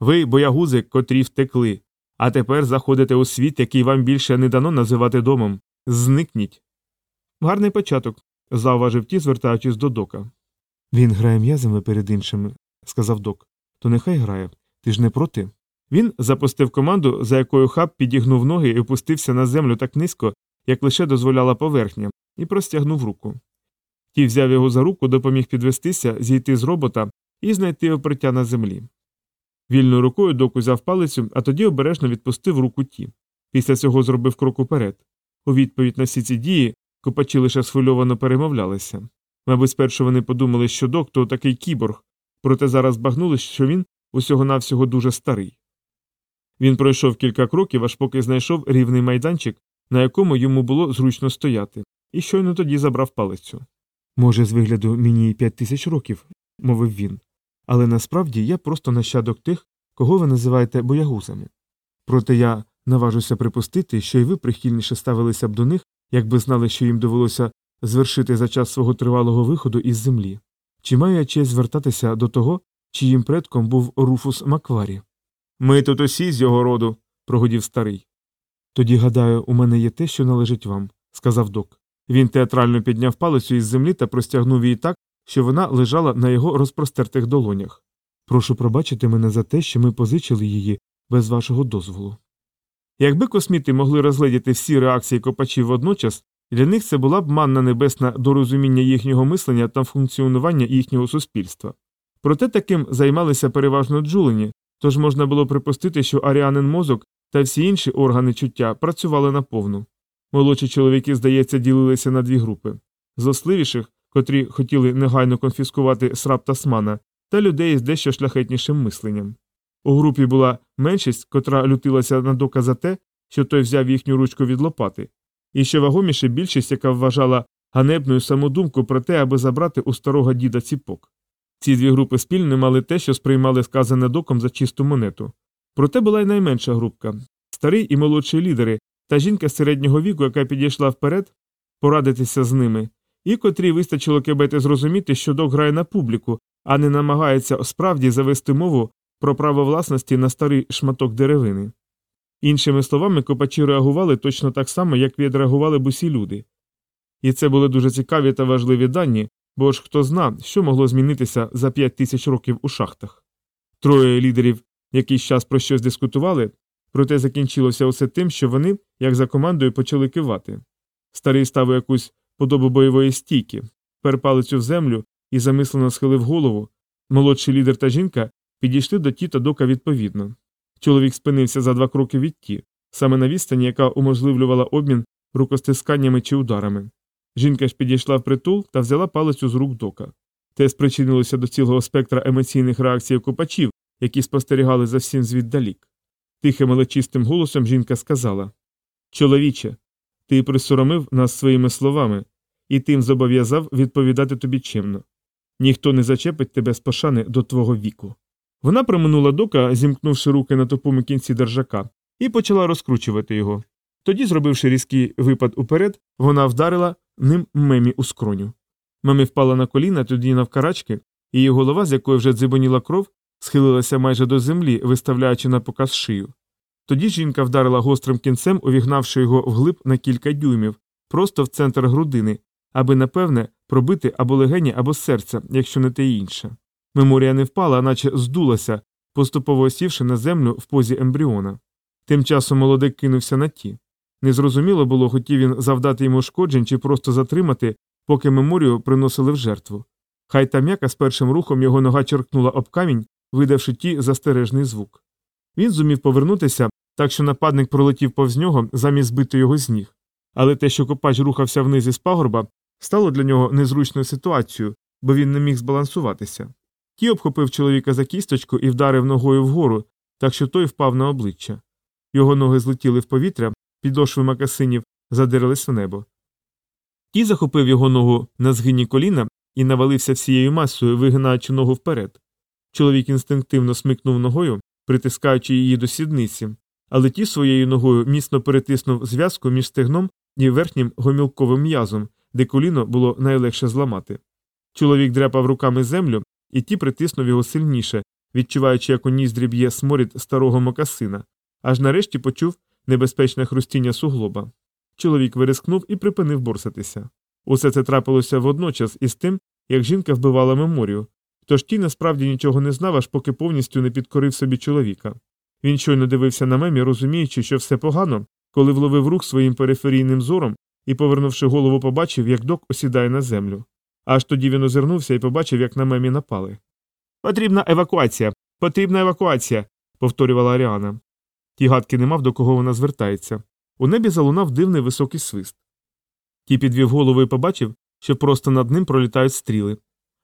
Ви, боягузи, котрі втекли, а тепер заходите у світ, який вам більше не дано називати домом. Зникніть. Гарний початок, зауважив ті, звертаючись до дока. Він грає м'язами перед іншими, сказав док. То нехай грає. Ти ж не проти. Він запустив команду, за якою хаб підігнув ноги і опустився на землю так низько, як лише дозволяла поверхня, і простягнув руку. Ті взяв його за руку, допоміг підвестися, зійти з робота і знайти оприття на землі. Вільною рукою док узяв палицю, а тоді обережно відпустив руку ті. Після цього зробив крок уперед. У відповідь на всі ці дії копачі лише схвильовано перемовлялися. Мабуть, спершу вони подумали, що док то такий кіборг, проте зараз багнули, що він усього навсього дуже старий. Він пройшов кілька кроків, аж поки знайшов рівний майданчик, на якому йому було зручно стояти, і щойно тоді забрав палицю. Може, з вигляду мені й п'ять тисяч років, мовив він. Але насправді я просто нащадок тих, кого ви називаєте боягузами. Проте я наважуся припустити, що й ви прихильніше ставилися б до них, якби знали, що їм довелося звершити за час свого тривалого виходу із землі. Чи маю я честь звертатися до того, чиїм предком був Руфус Макварі? Ми тут усі з його роду, прогудів старий. Тоді, гадаю, у мене є те, що належить вам, сказав док. Він театрально підняв палицю із землі та простягнув її так, що вона лежала на його розпростертих долонях. Прошу пробачити мене за те, що ми позичили її без вашого дозволу. Якби косміти могли розгледіти всі реакції копачів водночас, для них це була б манна небесна до розуміння їхнього мислення та функціонування їхнього суспільства. Проте таким займалися переважно джулені, тож можна було припустити, що аріанин мозок та всі інші органи чуття працювали наповну. Молодші чоловіки, здається, ділилися на дві групи злосливіших, котрі хотіли негайно конфіскувати сраб Тасмана, та людей з дещо шляхетнішим мисленням. У групі була меншість, котра лютилася на дока за те, що той взяв їхню ручку від лопати, і ще вагоміше більшість, яка вважала ганебною самодумку про те, аби забрати у старого діда ціпок. Ці дві групи спільно мали те, що сприймали сказане доком за чисту монету. Проте була й найменша групка старий і молодший лідери та жінка середнього віку, яка підійшла вперед, порадитися з ними, і котрій вистачило кебети зрозуміти, що док грає на публіку, а не намагається справді завести мову про право власності на старий шматок деревини. Іншими словами, копачі реагували точно так само, як відреагували б усі люди. І це були дуже цікаві та важливі дані, бо ж хто зна, що могло змінитися за п'ять тисяч років у шахтах. Троє лідерів якийсь час про щось дискутували, проте закінчилося усе тим, що вони, як за командою, почали кивати. Старий став якусь подобу бойової стійки, пер палицю в землю і замислено схилив голову. Молодший лідер та жінка підійшли до ті та дока відповідно. Чоловік спинився за два кроки від ті, саме на відстані, яка уможливлювала обмін рукостисканнями чи ударами. Жінка ж підійшла в притул та взяла палицю з рук дока. Те спричинилося до цілого спектра емоційних реакцій окупачів, які спостерігали за всім звіддалік. Тихим, але чистим голосом жінка сказала Чоловіче, ти присоромив нас своїми словами, і тим зобов'язав відповідати тобі чимно. Ніхто не зачепить тебе з пошани до твого віку. Вона проминула дока, зімкнувши руки на тупому кінці держака, і почала розкручувати його. Тоді, зробивши різкий випад уперед, вона вдарила ним мемі у скроню. Мемі впала на коліна, тоді навкарачки, і її голова, з якої вже дзибоніла кров, схилилася майже до землі, виставляючи на показ шию. Тоді жінка вдарила гострим кінцем, увігнавши його вглиб на кілька дюймів, просто в центр грудини, аби, напевне, пробити або легені, або серце, якщо не те інше. Меморія не впала, наче здулася, поступово осівши на землю в позі ембріона. Тим часом молодик кинувся на ті. Незрозуміло було, хотів він завдати йому шкоджень чи просто затримати, поки меморію приносили в жертву. Хай та м'яка з першим рухом його нога черкнула об камінь, видавши ті застережний звук. Він зумів повернутися, так що нападник пролетів повз нього, замість збити його з ніг. Але те, що копач рухався вниз із пагорба, стало для нього незручною ситуацією, бо він не міг збалансуватися. Ті обхопив чоловіка за кісточку і вдарив ногою вгору, так що той впав на обличчя. Його ноги злетіли в повітря, підошви макасинів задирились в небо. Ті захопив його ногу на згині коліна і навалився всією масою, вигинаючи ногу вперед. Чоловік інстинктивно смикнув ногою, притискаючи її до сідниці, але ті своєю ногою міцно перетиснув зв'язку між стегном і верхнім гомілковим м'язом, де коліно було найлегше зламати. Чоловік дряпав руками землю, і ті притиснув його сильніше, відчуваючи, як у ніздрі б'є сморід старого мокасина, аж нарешті почув небезпечне хрустіння суглоба. Чоловік вирискнув і припинив борсатися. Усе це трапилося водночас із тим, як жінка вбивала меморію, тож ті насправді нічого не знав, аж поки повністю не підкорив собі чоловіка. Він щойно дивився на мемі, розуміючи, що все погано, коли вловив рух своїм периферійним зором і, повернувши голову, побачив, як док осідає на землю. Аж тоді він озирнувся і побачив, як на мемі напали. Потрібна евакуація, потрібна евакуація, повторювала Аріана. Ті гадки не мав, до кого вона звертається. У небі залунав дивний високий свист. Ті підвів голову і побачив, що просто над ним пролітають стріли.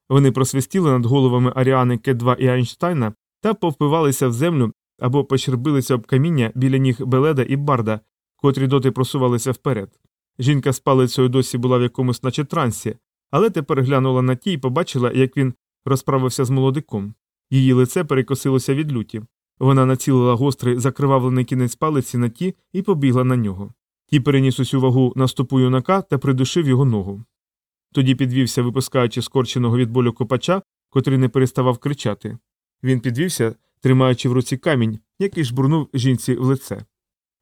Вони просвистіли над головами Аріани К2 і Айнштайна та повпивалися в землю або пощербилися об каміння біля ніг Беледа і Барда, котрі доти просувалися вперед. Жінка з палицею досі була в якомусь, наче трансі, але тепер глянула на ті і побачила, як він розправився з молодиком. Її лице перекосилося від люті. Вона націлила гострий закривавлений кінець палиці на ті і побігла на нього. Ті переніс усю вагу на стопу юнака та придушив його ногу. Тоді підвівся, випускаючи скорченого від болю копача, котрий не переставав кричати. Він підвівся, тримаючи в руці камінь, який жбурнув жінці в лице.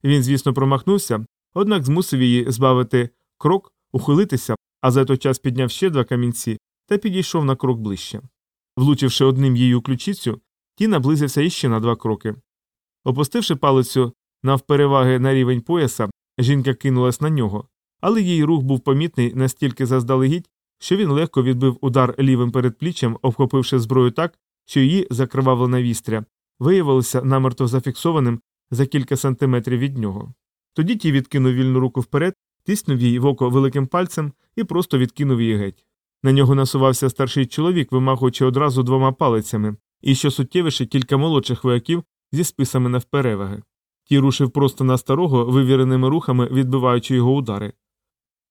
Він, звісно, промахнувся, однак змусив її збавити крок, ухилитися, а за той час підняв ще два камінці та підійшов на крок ближче. Влучивши одним її у ключицю, ті наблизився іще на два кроки. Опустивши палицю навпереваги на рівень пояса, жінка кинулась на нього, але її рух був помітний настільки заздалегідь, що він легко відбив удар лівим передпліччям, обхопивши зброю так, що її закривавлена вістря виявилося намерто зафіксованим за кілька сантиметрів від нього. Тоді ті відкинув вільну руку вперед, тиснув їй в око великим пальцем і просто відкинув її геть. На нього насувався старший чоловік, вимахуючи одразу двома палицями, і що суттєвіше кілька молодших вояків зі списами навпереваги. Ті рушив просто на старого, вивіреними рухами, відбиваючи його удари.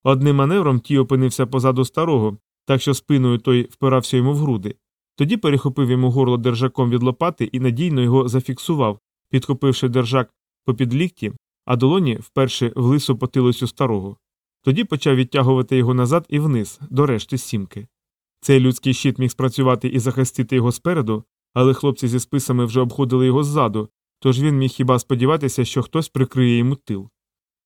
Одним маневром ті опинився позаду старого, так що спиною той впирався йому в груди. Тоді перехопив йому горло держаком від лопати і надійно його зафіксував, підхопивши держак попід лікті, а долоні вперше в лису потилицю старого. Тоді почав відтягувати його назад і вниз, до решти сімки. Цей людський щит міг спрацювати і захистити його спереду, але хлопці зі списами вже обходили його ззаду, тож він міг хіба сподіватися, що хтось прикриє йому тил.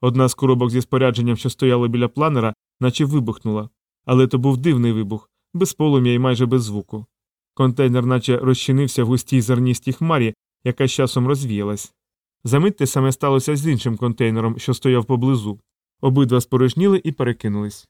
Одна з коробок зі спорядженням, що стояли біля планера, наче вибухнула, але то був дивний вибух, без полум'я і майже без звуку. Контейнер наче розчинився в густій зерністій хмарі, яка з часом розвіялась. Замить те саме сталося з іншим контейнером, що стояв поблизу. Обидва спорожніли і перекинулись.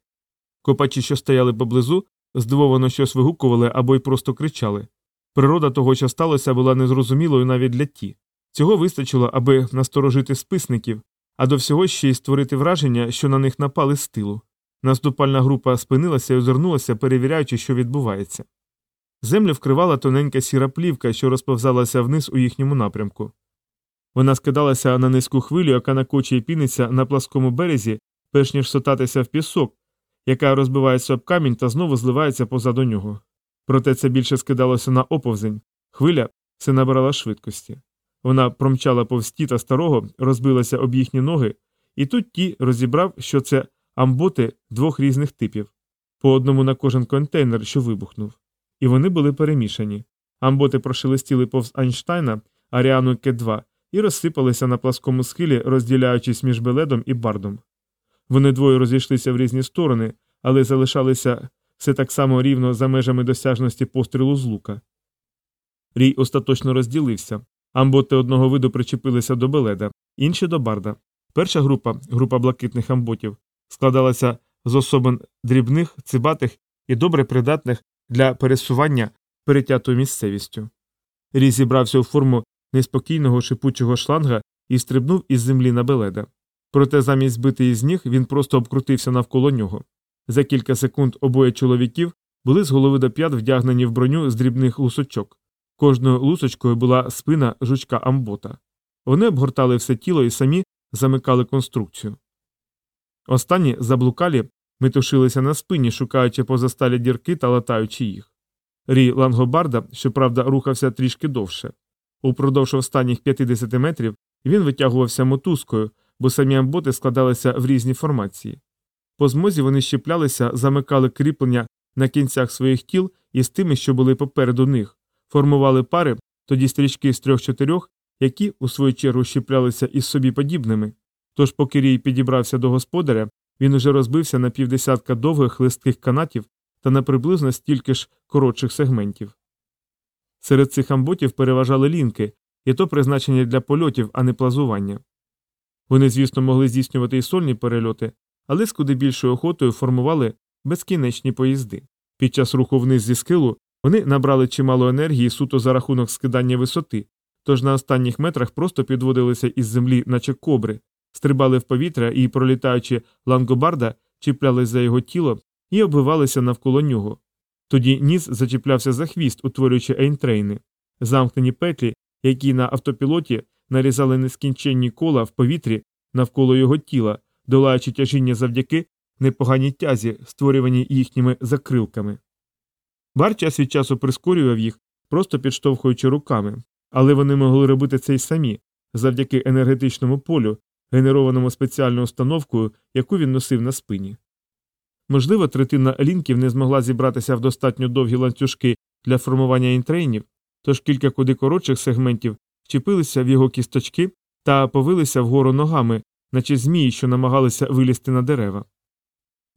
Копачі, що стояли поблизу, здивовано щось вигукували або й просто кричали. Природа того, що сталося, була незрозумілою навіть для ті. Цього вистачило, аби насторожити списників, а до всього ще й створити враження, що на них напали з тилу. Наступальна група спинилася і озирнулася, перевіряючи, що відбувається. Землю вкривала тоненька сіра плівка, що розповзалася вниз у їхньому напрямку. Вона скидалася на низьку хвилю, яка накоче і піниться на пласкому березі, перш ніж сотатися в пісок, яка розбивається об камінь та знову зливається позаду нього. Проте це більше скидалося на оповзень. Хвиля все набирала швидкості. Вона промчала повз ті та старого, розбилася об їхні ноги, і тут ті розібрав, що це амботи двох різних типів, по одному на кожен контейнер, що вибухнув. І вони були перемішані. Амботи прошелестіли повз Айнштайна, Аріану К2 і розсипалися на пласкому схилі, розділяючись між Беледом і Бардом. Вони двоє розійшлися в різні сторони, але залишалися все так само рівно за межами досяжності пострілу з лука. Рій остаточно розділився. Амботи одного виду причепилися до Беледа, інші до Барда. Перша група, група блакитних амботів, складалася з особин дрібних, цибатих і добре придатних для пересування перетятою місцевістю. Рій зібрався у форму неспокійного шипучого шланга і стрибнув із землі на Беледа. Проте замість збити із ніг він просто обкрутився навколо нього. За кілька секунд обоє чоловіків були з голови до п'ят вдягнені в броню з дрібних лусочок. Кожною лусочкою була спина жучка амбота. Вони обгортали все тіло і самі замикали конструкцію. Останні заблукалі метушилися на спині, шукаючи позасталі дірки та латаючи їх. Рій Лангобарда, щоправда, рухався трішки довше. Упродовж останніх 50 метрів він витягувався мотузкою, бо самі амботи складалися в різні формації. По змозі вони щеплялися, замикали кріплення на кінцях своїх тіл із тими, що були попереду них, формували пари, тоді стрічки з трьох-чотирьох, які, у свою чергу, щеплялися із собі подібними. Тож, поки Рій підібрався до господаря, він уже розбився на півдесятка довгих листких канатів та на приблизно стільки ж коротших сегментів. Серед цих амботів переважали лінки, і то призначені для польотів, а не плазування. Вони, звісно, могли здійснювати і сольні перельоти, але з куди більшою охотою формували безкінечні поїзди. Під час руху вниз зі скилу вони набрали чимало енергії суто за рахунок скидання висоти, тож на останніх метрах просто підводилися із землі, наче кобри, стрибали в повітря і, пролітаючи лангобарда, чіплялись за його тіло і обвивалися навколо нього. Тоді ніс зачіплявся за хвіст, утворюючи ейнтрейни, замкнені петлі, які на автопілоті нарізали нескінченні кола в повітрі навколо його тіла, долаючи тяжіння завдяки непоганій тязі, створюваній їхніми закрилками. Бар час від часу прискорював їх, просто підштовхуючи руками, але вони могли робити це й самі, завдяки енергетичному полю, генерованому спеціальною установкою, яку він носив на спині. Можливо, третина лінків не змогла зібратися в достатньо довгі ланцюжки для формування інтрейнів, тож кілька куди коротших сегментів вчепилися в його кісточки та повилися вгору ногами, наче змії, що намагалися вилізти на дерева.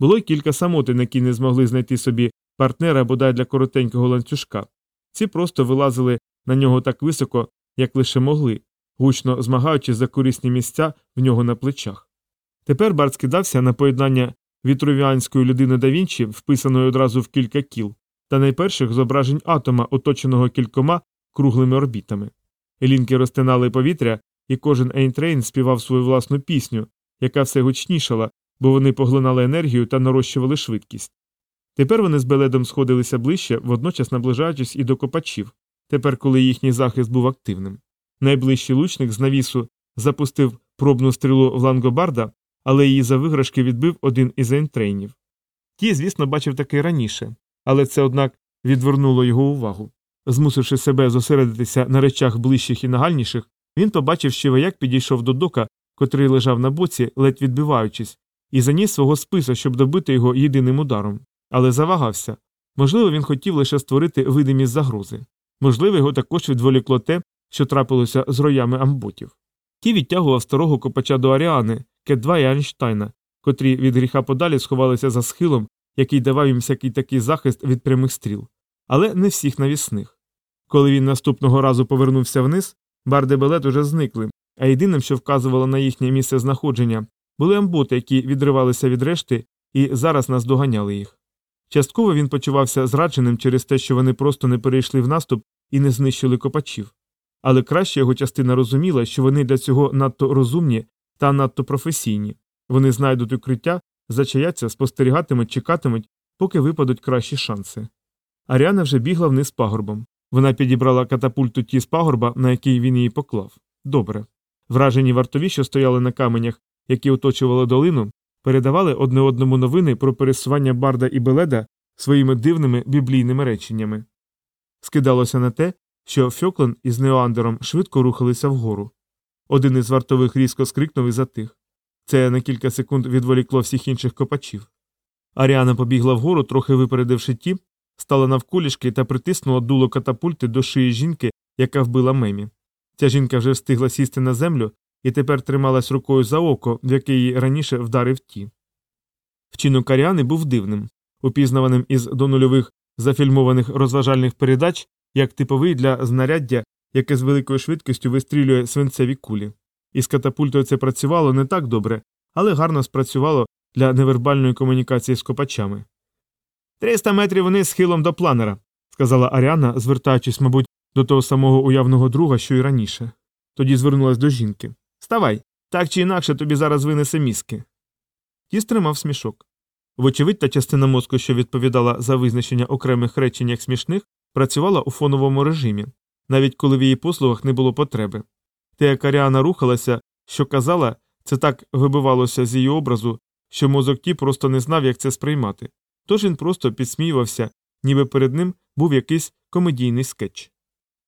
Було й кілька самотин, які не змогли знайти собі партнера бодай для коротенького ланцюжка. Ці просто вилазили на нього так високо, як лише могли, гучно змагаючись за корисні місця в нього на плечах. Тепер Барт скидався на поєднання вітрувіанської людини да Вінчі, вписаної одразу в кілька кіл, та найперших зображень атома, оточеного кількома круглими орбітами. Лінки розтинали повітря, і кожен Ейнтрейн співав свою власну пісню, яка все гучнішала, бо вони поглинали енергію та нарощували швидкість. Тепер вони з беледом сходилися ближче, водночас наближаючись і до копачів, тепер, коли їхній захист був активним. Найближчий лучник з навісу запустив пробну стрілу в лангобарда, але її за виграшки відбив один із ейнтрейнів. Ті, звісно, бачив таки раніше, але це, однак, відвернуло його увагу. Змусивши себе зосередитися на речах ближчих і нагальніших, він побачив, що вояк підійшов до дока, котрий лежав на боці, ледь відбиваючись, і заніс свого списа, щоб добити його єдиним ударом. Але завагався. Можливо, він хотів лише створити видимість загрози. Можливо, його також відволікло те, що трапилося з роями амботів. Ті відтягував старого копача до Аріани, Кет-2 і Айнштайна, котрі від гріха подалі сховалися за схилом, який давав їм всякий такий захист від прямих стріл, але не всіх навісних. Коли він наступного разу повернувся вниз, барди белет уже зникли, а єдиним, що вказувало на їхнє місце знаходження, були амботи, які відривалися від решти і зараз наздоганяли їх. Частково він почувався зрадженим через те, що вони просто не перейшли в наступ і не знищили копачів. Але краще його частина розуміла, що вони для цього надто розумні та надто професійні. Вони знайдуть укриття, зачаяться, спостерігатимуть, чекатимуть, поки випадуть кращі шанси. Аріана вже бігла вниз пагорбом. Вона підібрала катапульту ті з пагорба, на який він її поклав. Добре. Вражені вартові, що стояли на каменях, які оточували долину, передавали одне одному новини про пересування Барда і Беледа своїми дивними біблійними реченнями. Скидалося на те, що Фьоклен із Неоандером швидко рухалися вгору. Один із вартових різко скрикнув і затих. Це на кілька секунд відволікло всіх інших копачів. Аріана побігла вгору, трохи випередивши ті, стала навколішки та притиснула дуло катапульти до шиї жінки, яка вбила мемі. Ця жінка вже встигла сісти на землю і тепер трималась рукою за око, в яке її раніше вдарив ті. Вчинок Аріани був дивним, упізнаваним із донульових зафільмованих розважальних передач як типовий для знаряддя, яке з великою швидкістю вистрілює свинцеві кулі. Із катапультою це працювало не так добре, але гарно спрацювало для невербальної комунікації з копачами. Триста метрів вниз схилом до планера, сказала Аріана, звертаючись, мабуть, до того самого уявного друга, що й раніше. Тоді звернулась до жінки. Ставай, так чи інакше тобі зараз винесе мізки. Ті стримав смішок. Вочевидь, та частина мозку, що відповідала за визначення окремих речень як смішних, працювала у фоновому режимі, навіть коли в її послугах не було потреби. Те, як Аріана рухалася, що казала, це так вибивалося з її образу, що мозок ті просто не знав, як це сприймати. Тож він просто підсміювався, ніби перед ним був якийсь комедійний скетч.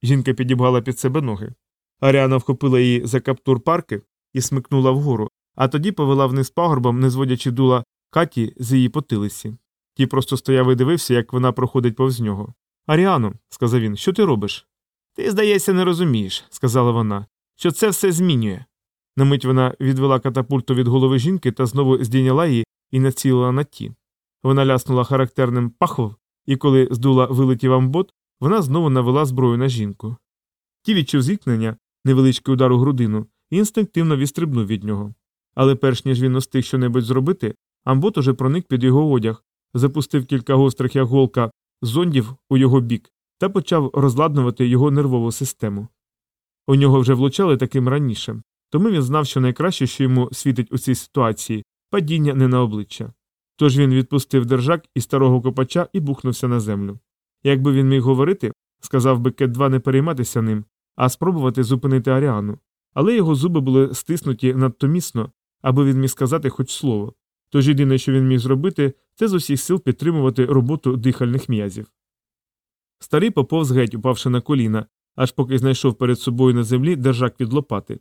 Жінка підібгала під себе ноги. Аріана вхопила її за каптур парки і смикнула вгору, а тоді повела вниз пагорбом, не зводячи дула Каті з її потилиці. Ті просто стояв і дивився, як вона проходить повз нього. Аріано, сказав він, що ти робиш? Ти, здається, не розумієш, сказала вона, що це все змінює. На мить вона відвела катапульту від голови жінки та знову здійняла її і націлила на ті. Вона ляснула характерним пахов, і коли здула вилетів амбот, вона знову навела зброю на жінку. Ті відчув зіткнення, невеличкий удар у грудину, і інстинктивно відстрибнув від нього. Але перш ніж він устиг щонебудь зробити, амбот уже проник під його одяг, запустив кілька гострих як голка зондів у його бік та почав розладнувати його нервову систему. У нього вже влучали таким раніше, тому він знав, що найкраще, що йому світить у цій ситуації падіння не на обличчя. Тож він відпустив держак і старого копача і бухнувся на землю. Якби він міг говорити, сказав би Кет 2 не перейматися ним, а спробувати зупинити Аріану. Але його зуби були стиснуті надто міцно, аби він міг сказати хоч слово. Тож єдине, що він міг зробити, це з усіх сил підтримувати роботу дихальних м'язів. Старий поповз геть, упавши на коліна, аж поки знайшов перед собою на землі держак від лопати.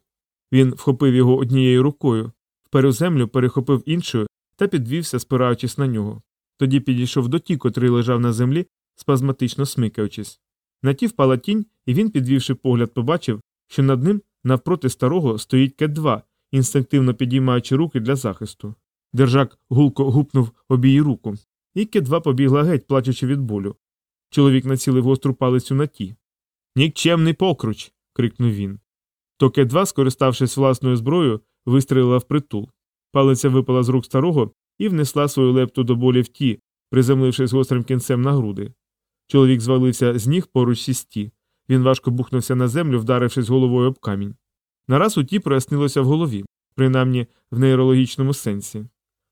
Він вхопив його однією рукою, вперед землю перехопив іншою та підвівся, спираючись на нього. Тоді підійшов до ті, котрий лежав на землі, спазматично смикаючись. На ті впала тінь, і він, підвівши погляд, побачив, що над ним, навпроти старого, стоїть кет 2 інстинктивно підіймаючи руки для захисту. Держак гулко гупнув об її руку, і кет 2 побігла геть, плачучи від болю. Чоловік націлив гостру палицю на ті. Нікчемний покруч. крикнув він. То кет 2 скориставшись власною зброєю, вистрелила впритул. Палиця випала з рук старого і внесла свою лепту до болі в ті, приземлившись гострим кінцем на груди. Чоловік звалився з ніг поруч із Ті. Він важко бухнувся на землю, вдарившись головою об камінь. Нараз у Ті прояснилося в голові, принаймні в нейрологічному сенсі.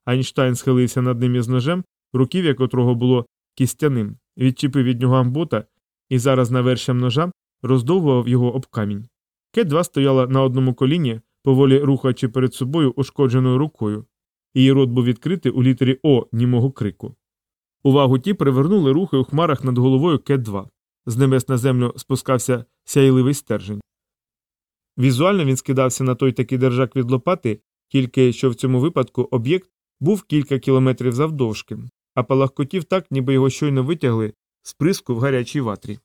Айнштайн схилився над ним із ножем, руків'я котрого було кістяним, відчепив від нього амбота і зараз навершям ножа роздовбував його об камінь. Кет 2 стояла на одному коліні, поволі рухаючи перед собою ушкодженою рукою. Її рот був відкритий у літері О німого крику. Увагу ті привернули рухи у хмарах над головою Кет 2 З небес на землю спускався сяйливий стержень. Візуально він скидався на той такий держак від лопати, тільки що в цьому випадку об'єкт був кілька кілометрів завдовжки, а палахкотів так, ніби його щойно витягли з приску в гарячій ватрі.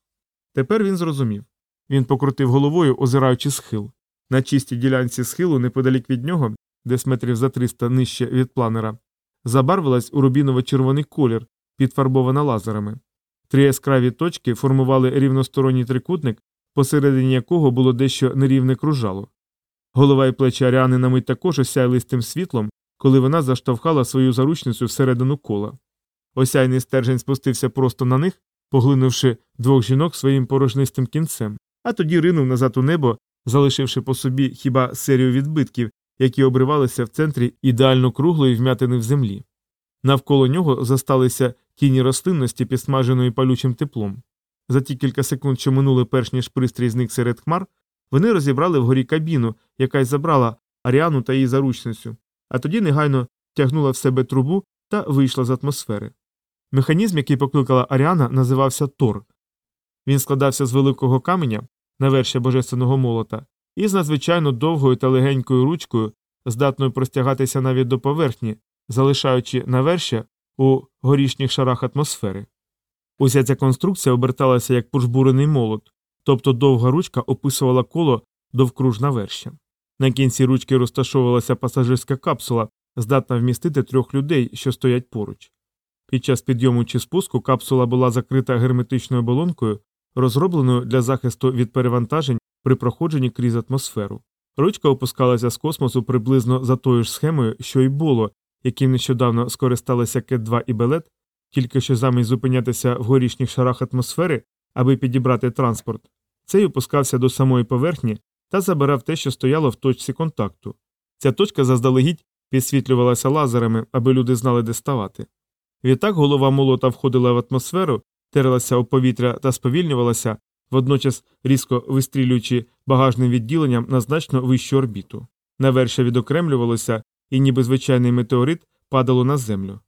Тепер він зрозумів. Він покрутив головою, озираючи схил. На чистій ділянці схилу, неподалік від нього, десь метрів за 300 нижче від планера, забарвилась у рубіново-червоний колір, підфарбована лазерами. Три яскраві точки формували рівносторонній трикутник, посередині якого було дещо нерівне кружало. Голова і плечі Аріани на мить також осяяли з тим світлом, коли вона заштовхала свою заручницю всередину кола. Осяйний стержень спустився просто на них, поглинувши двох жінок своїм порожнистим кінцем, а тоді ринув назад у небо, залишивши по собі хіба серію відбитків, які обривалися в центрі ідеально круглої вмятини в землі. Навколо нього засталися тіні рослинності, підсмаженої палючим теплом. За ті кілька секунд, що минули перш ніж пристрій зник серед хмар, вони розібрали вгорі кабіну, яка й забрала Аріану та її заручницю, а тоді негайно тягнула в себе трубу та вийшла з атмосфери. Механізм, який покликала Аріана, називався Тор. Він складався з великого каменя, навершя божественного молота, і з надзвичайно довгою та легенькою ручкою, здатною простягатися навіть до поверхні, залишаючи навершя у горішніх шарах атмосфери. Уся ця конструкція оберталася як пожбурений молот, тобто довга ручка описувала коло довкруж навершя. На кінці ручки розташовувалася пасажирська капсула, здатна вмістити трьох людей, що стоять поруч. Під час підйому чи спуску капсула була закрита герметичною оболонкою, розробленою для захисту від перевантажень при проходженні крізь атмосферу. Ручка опускалася з космосу приблизно за тою ж схемою, що й було, яким нещодавно скористалися Кет 2 і Белет, тільки що замість зупинятися в горішніх шарах атмосфери, аби підібрати транспорт, цей опускався до самої поверхні та забирав те, що стояло в точці контакту. Ця точка заздалегідь підсвітлювалася лазерами, аби люди знали, де ставати. Відтак голова молота входила в атмосферу, терлася у повітря та сповільнювалася, водночас різко вистрілюючи багажним відділенням на значно вищу орбіту. Наверше відокремлювалося, і ніби звичайний метеорит падало на землю.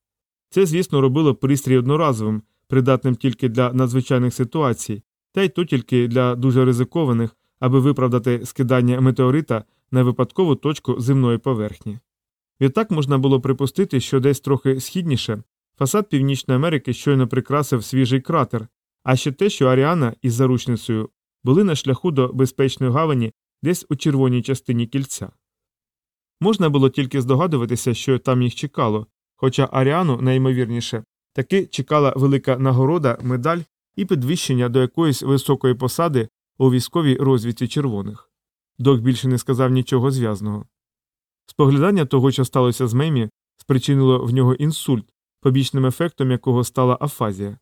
Це, звісно, робило пристрій одноразовим, придатним тільки для надзвичайних ситуацій, та й то тільки для дуже ризикованих, аби виправдати скидання метеорита на випадкову точку земної поверхні. Відтак можна було припустити, що десь трохи східніше фасад Північної Америки щойно прикрасив свіжий кратер, а ще те, що Аріана із заручницею були на шляху до безпечної гавані десь у червоній частині кільця. Можна було тільки здогадуватися, що там їх чекало, хоча Аріану, найімовірніше, таки чекала велика нагорода, медаль і підвищення до якоїсь високої посади у військовій розвідці червоних. Док більше не сказав нічого зв'язного. Споглядання того, що сталося з Мемі, спричинило в нього інсульт, побічним ефектом якого стала афазія.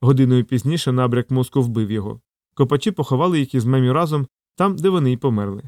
Годиною пізніше набряк мозку вбив його. Копачі поховали їх із Мемі разом там, де вони й померли.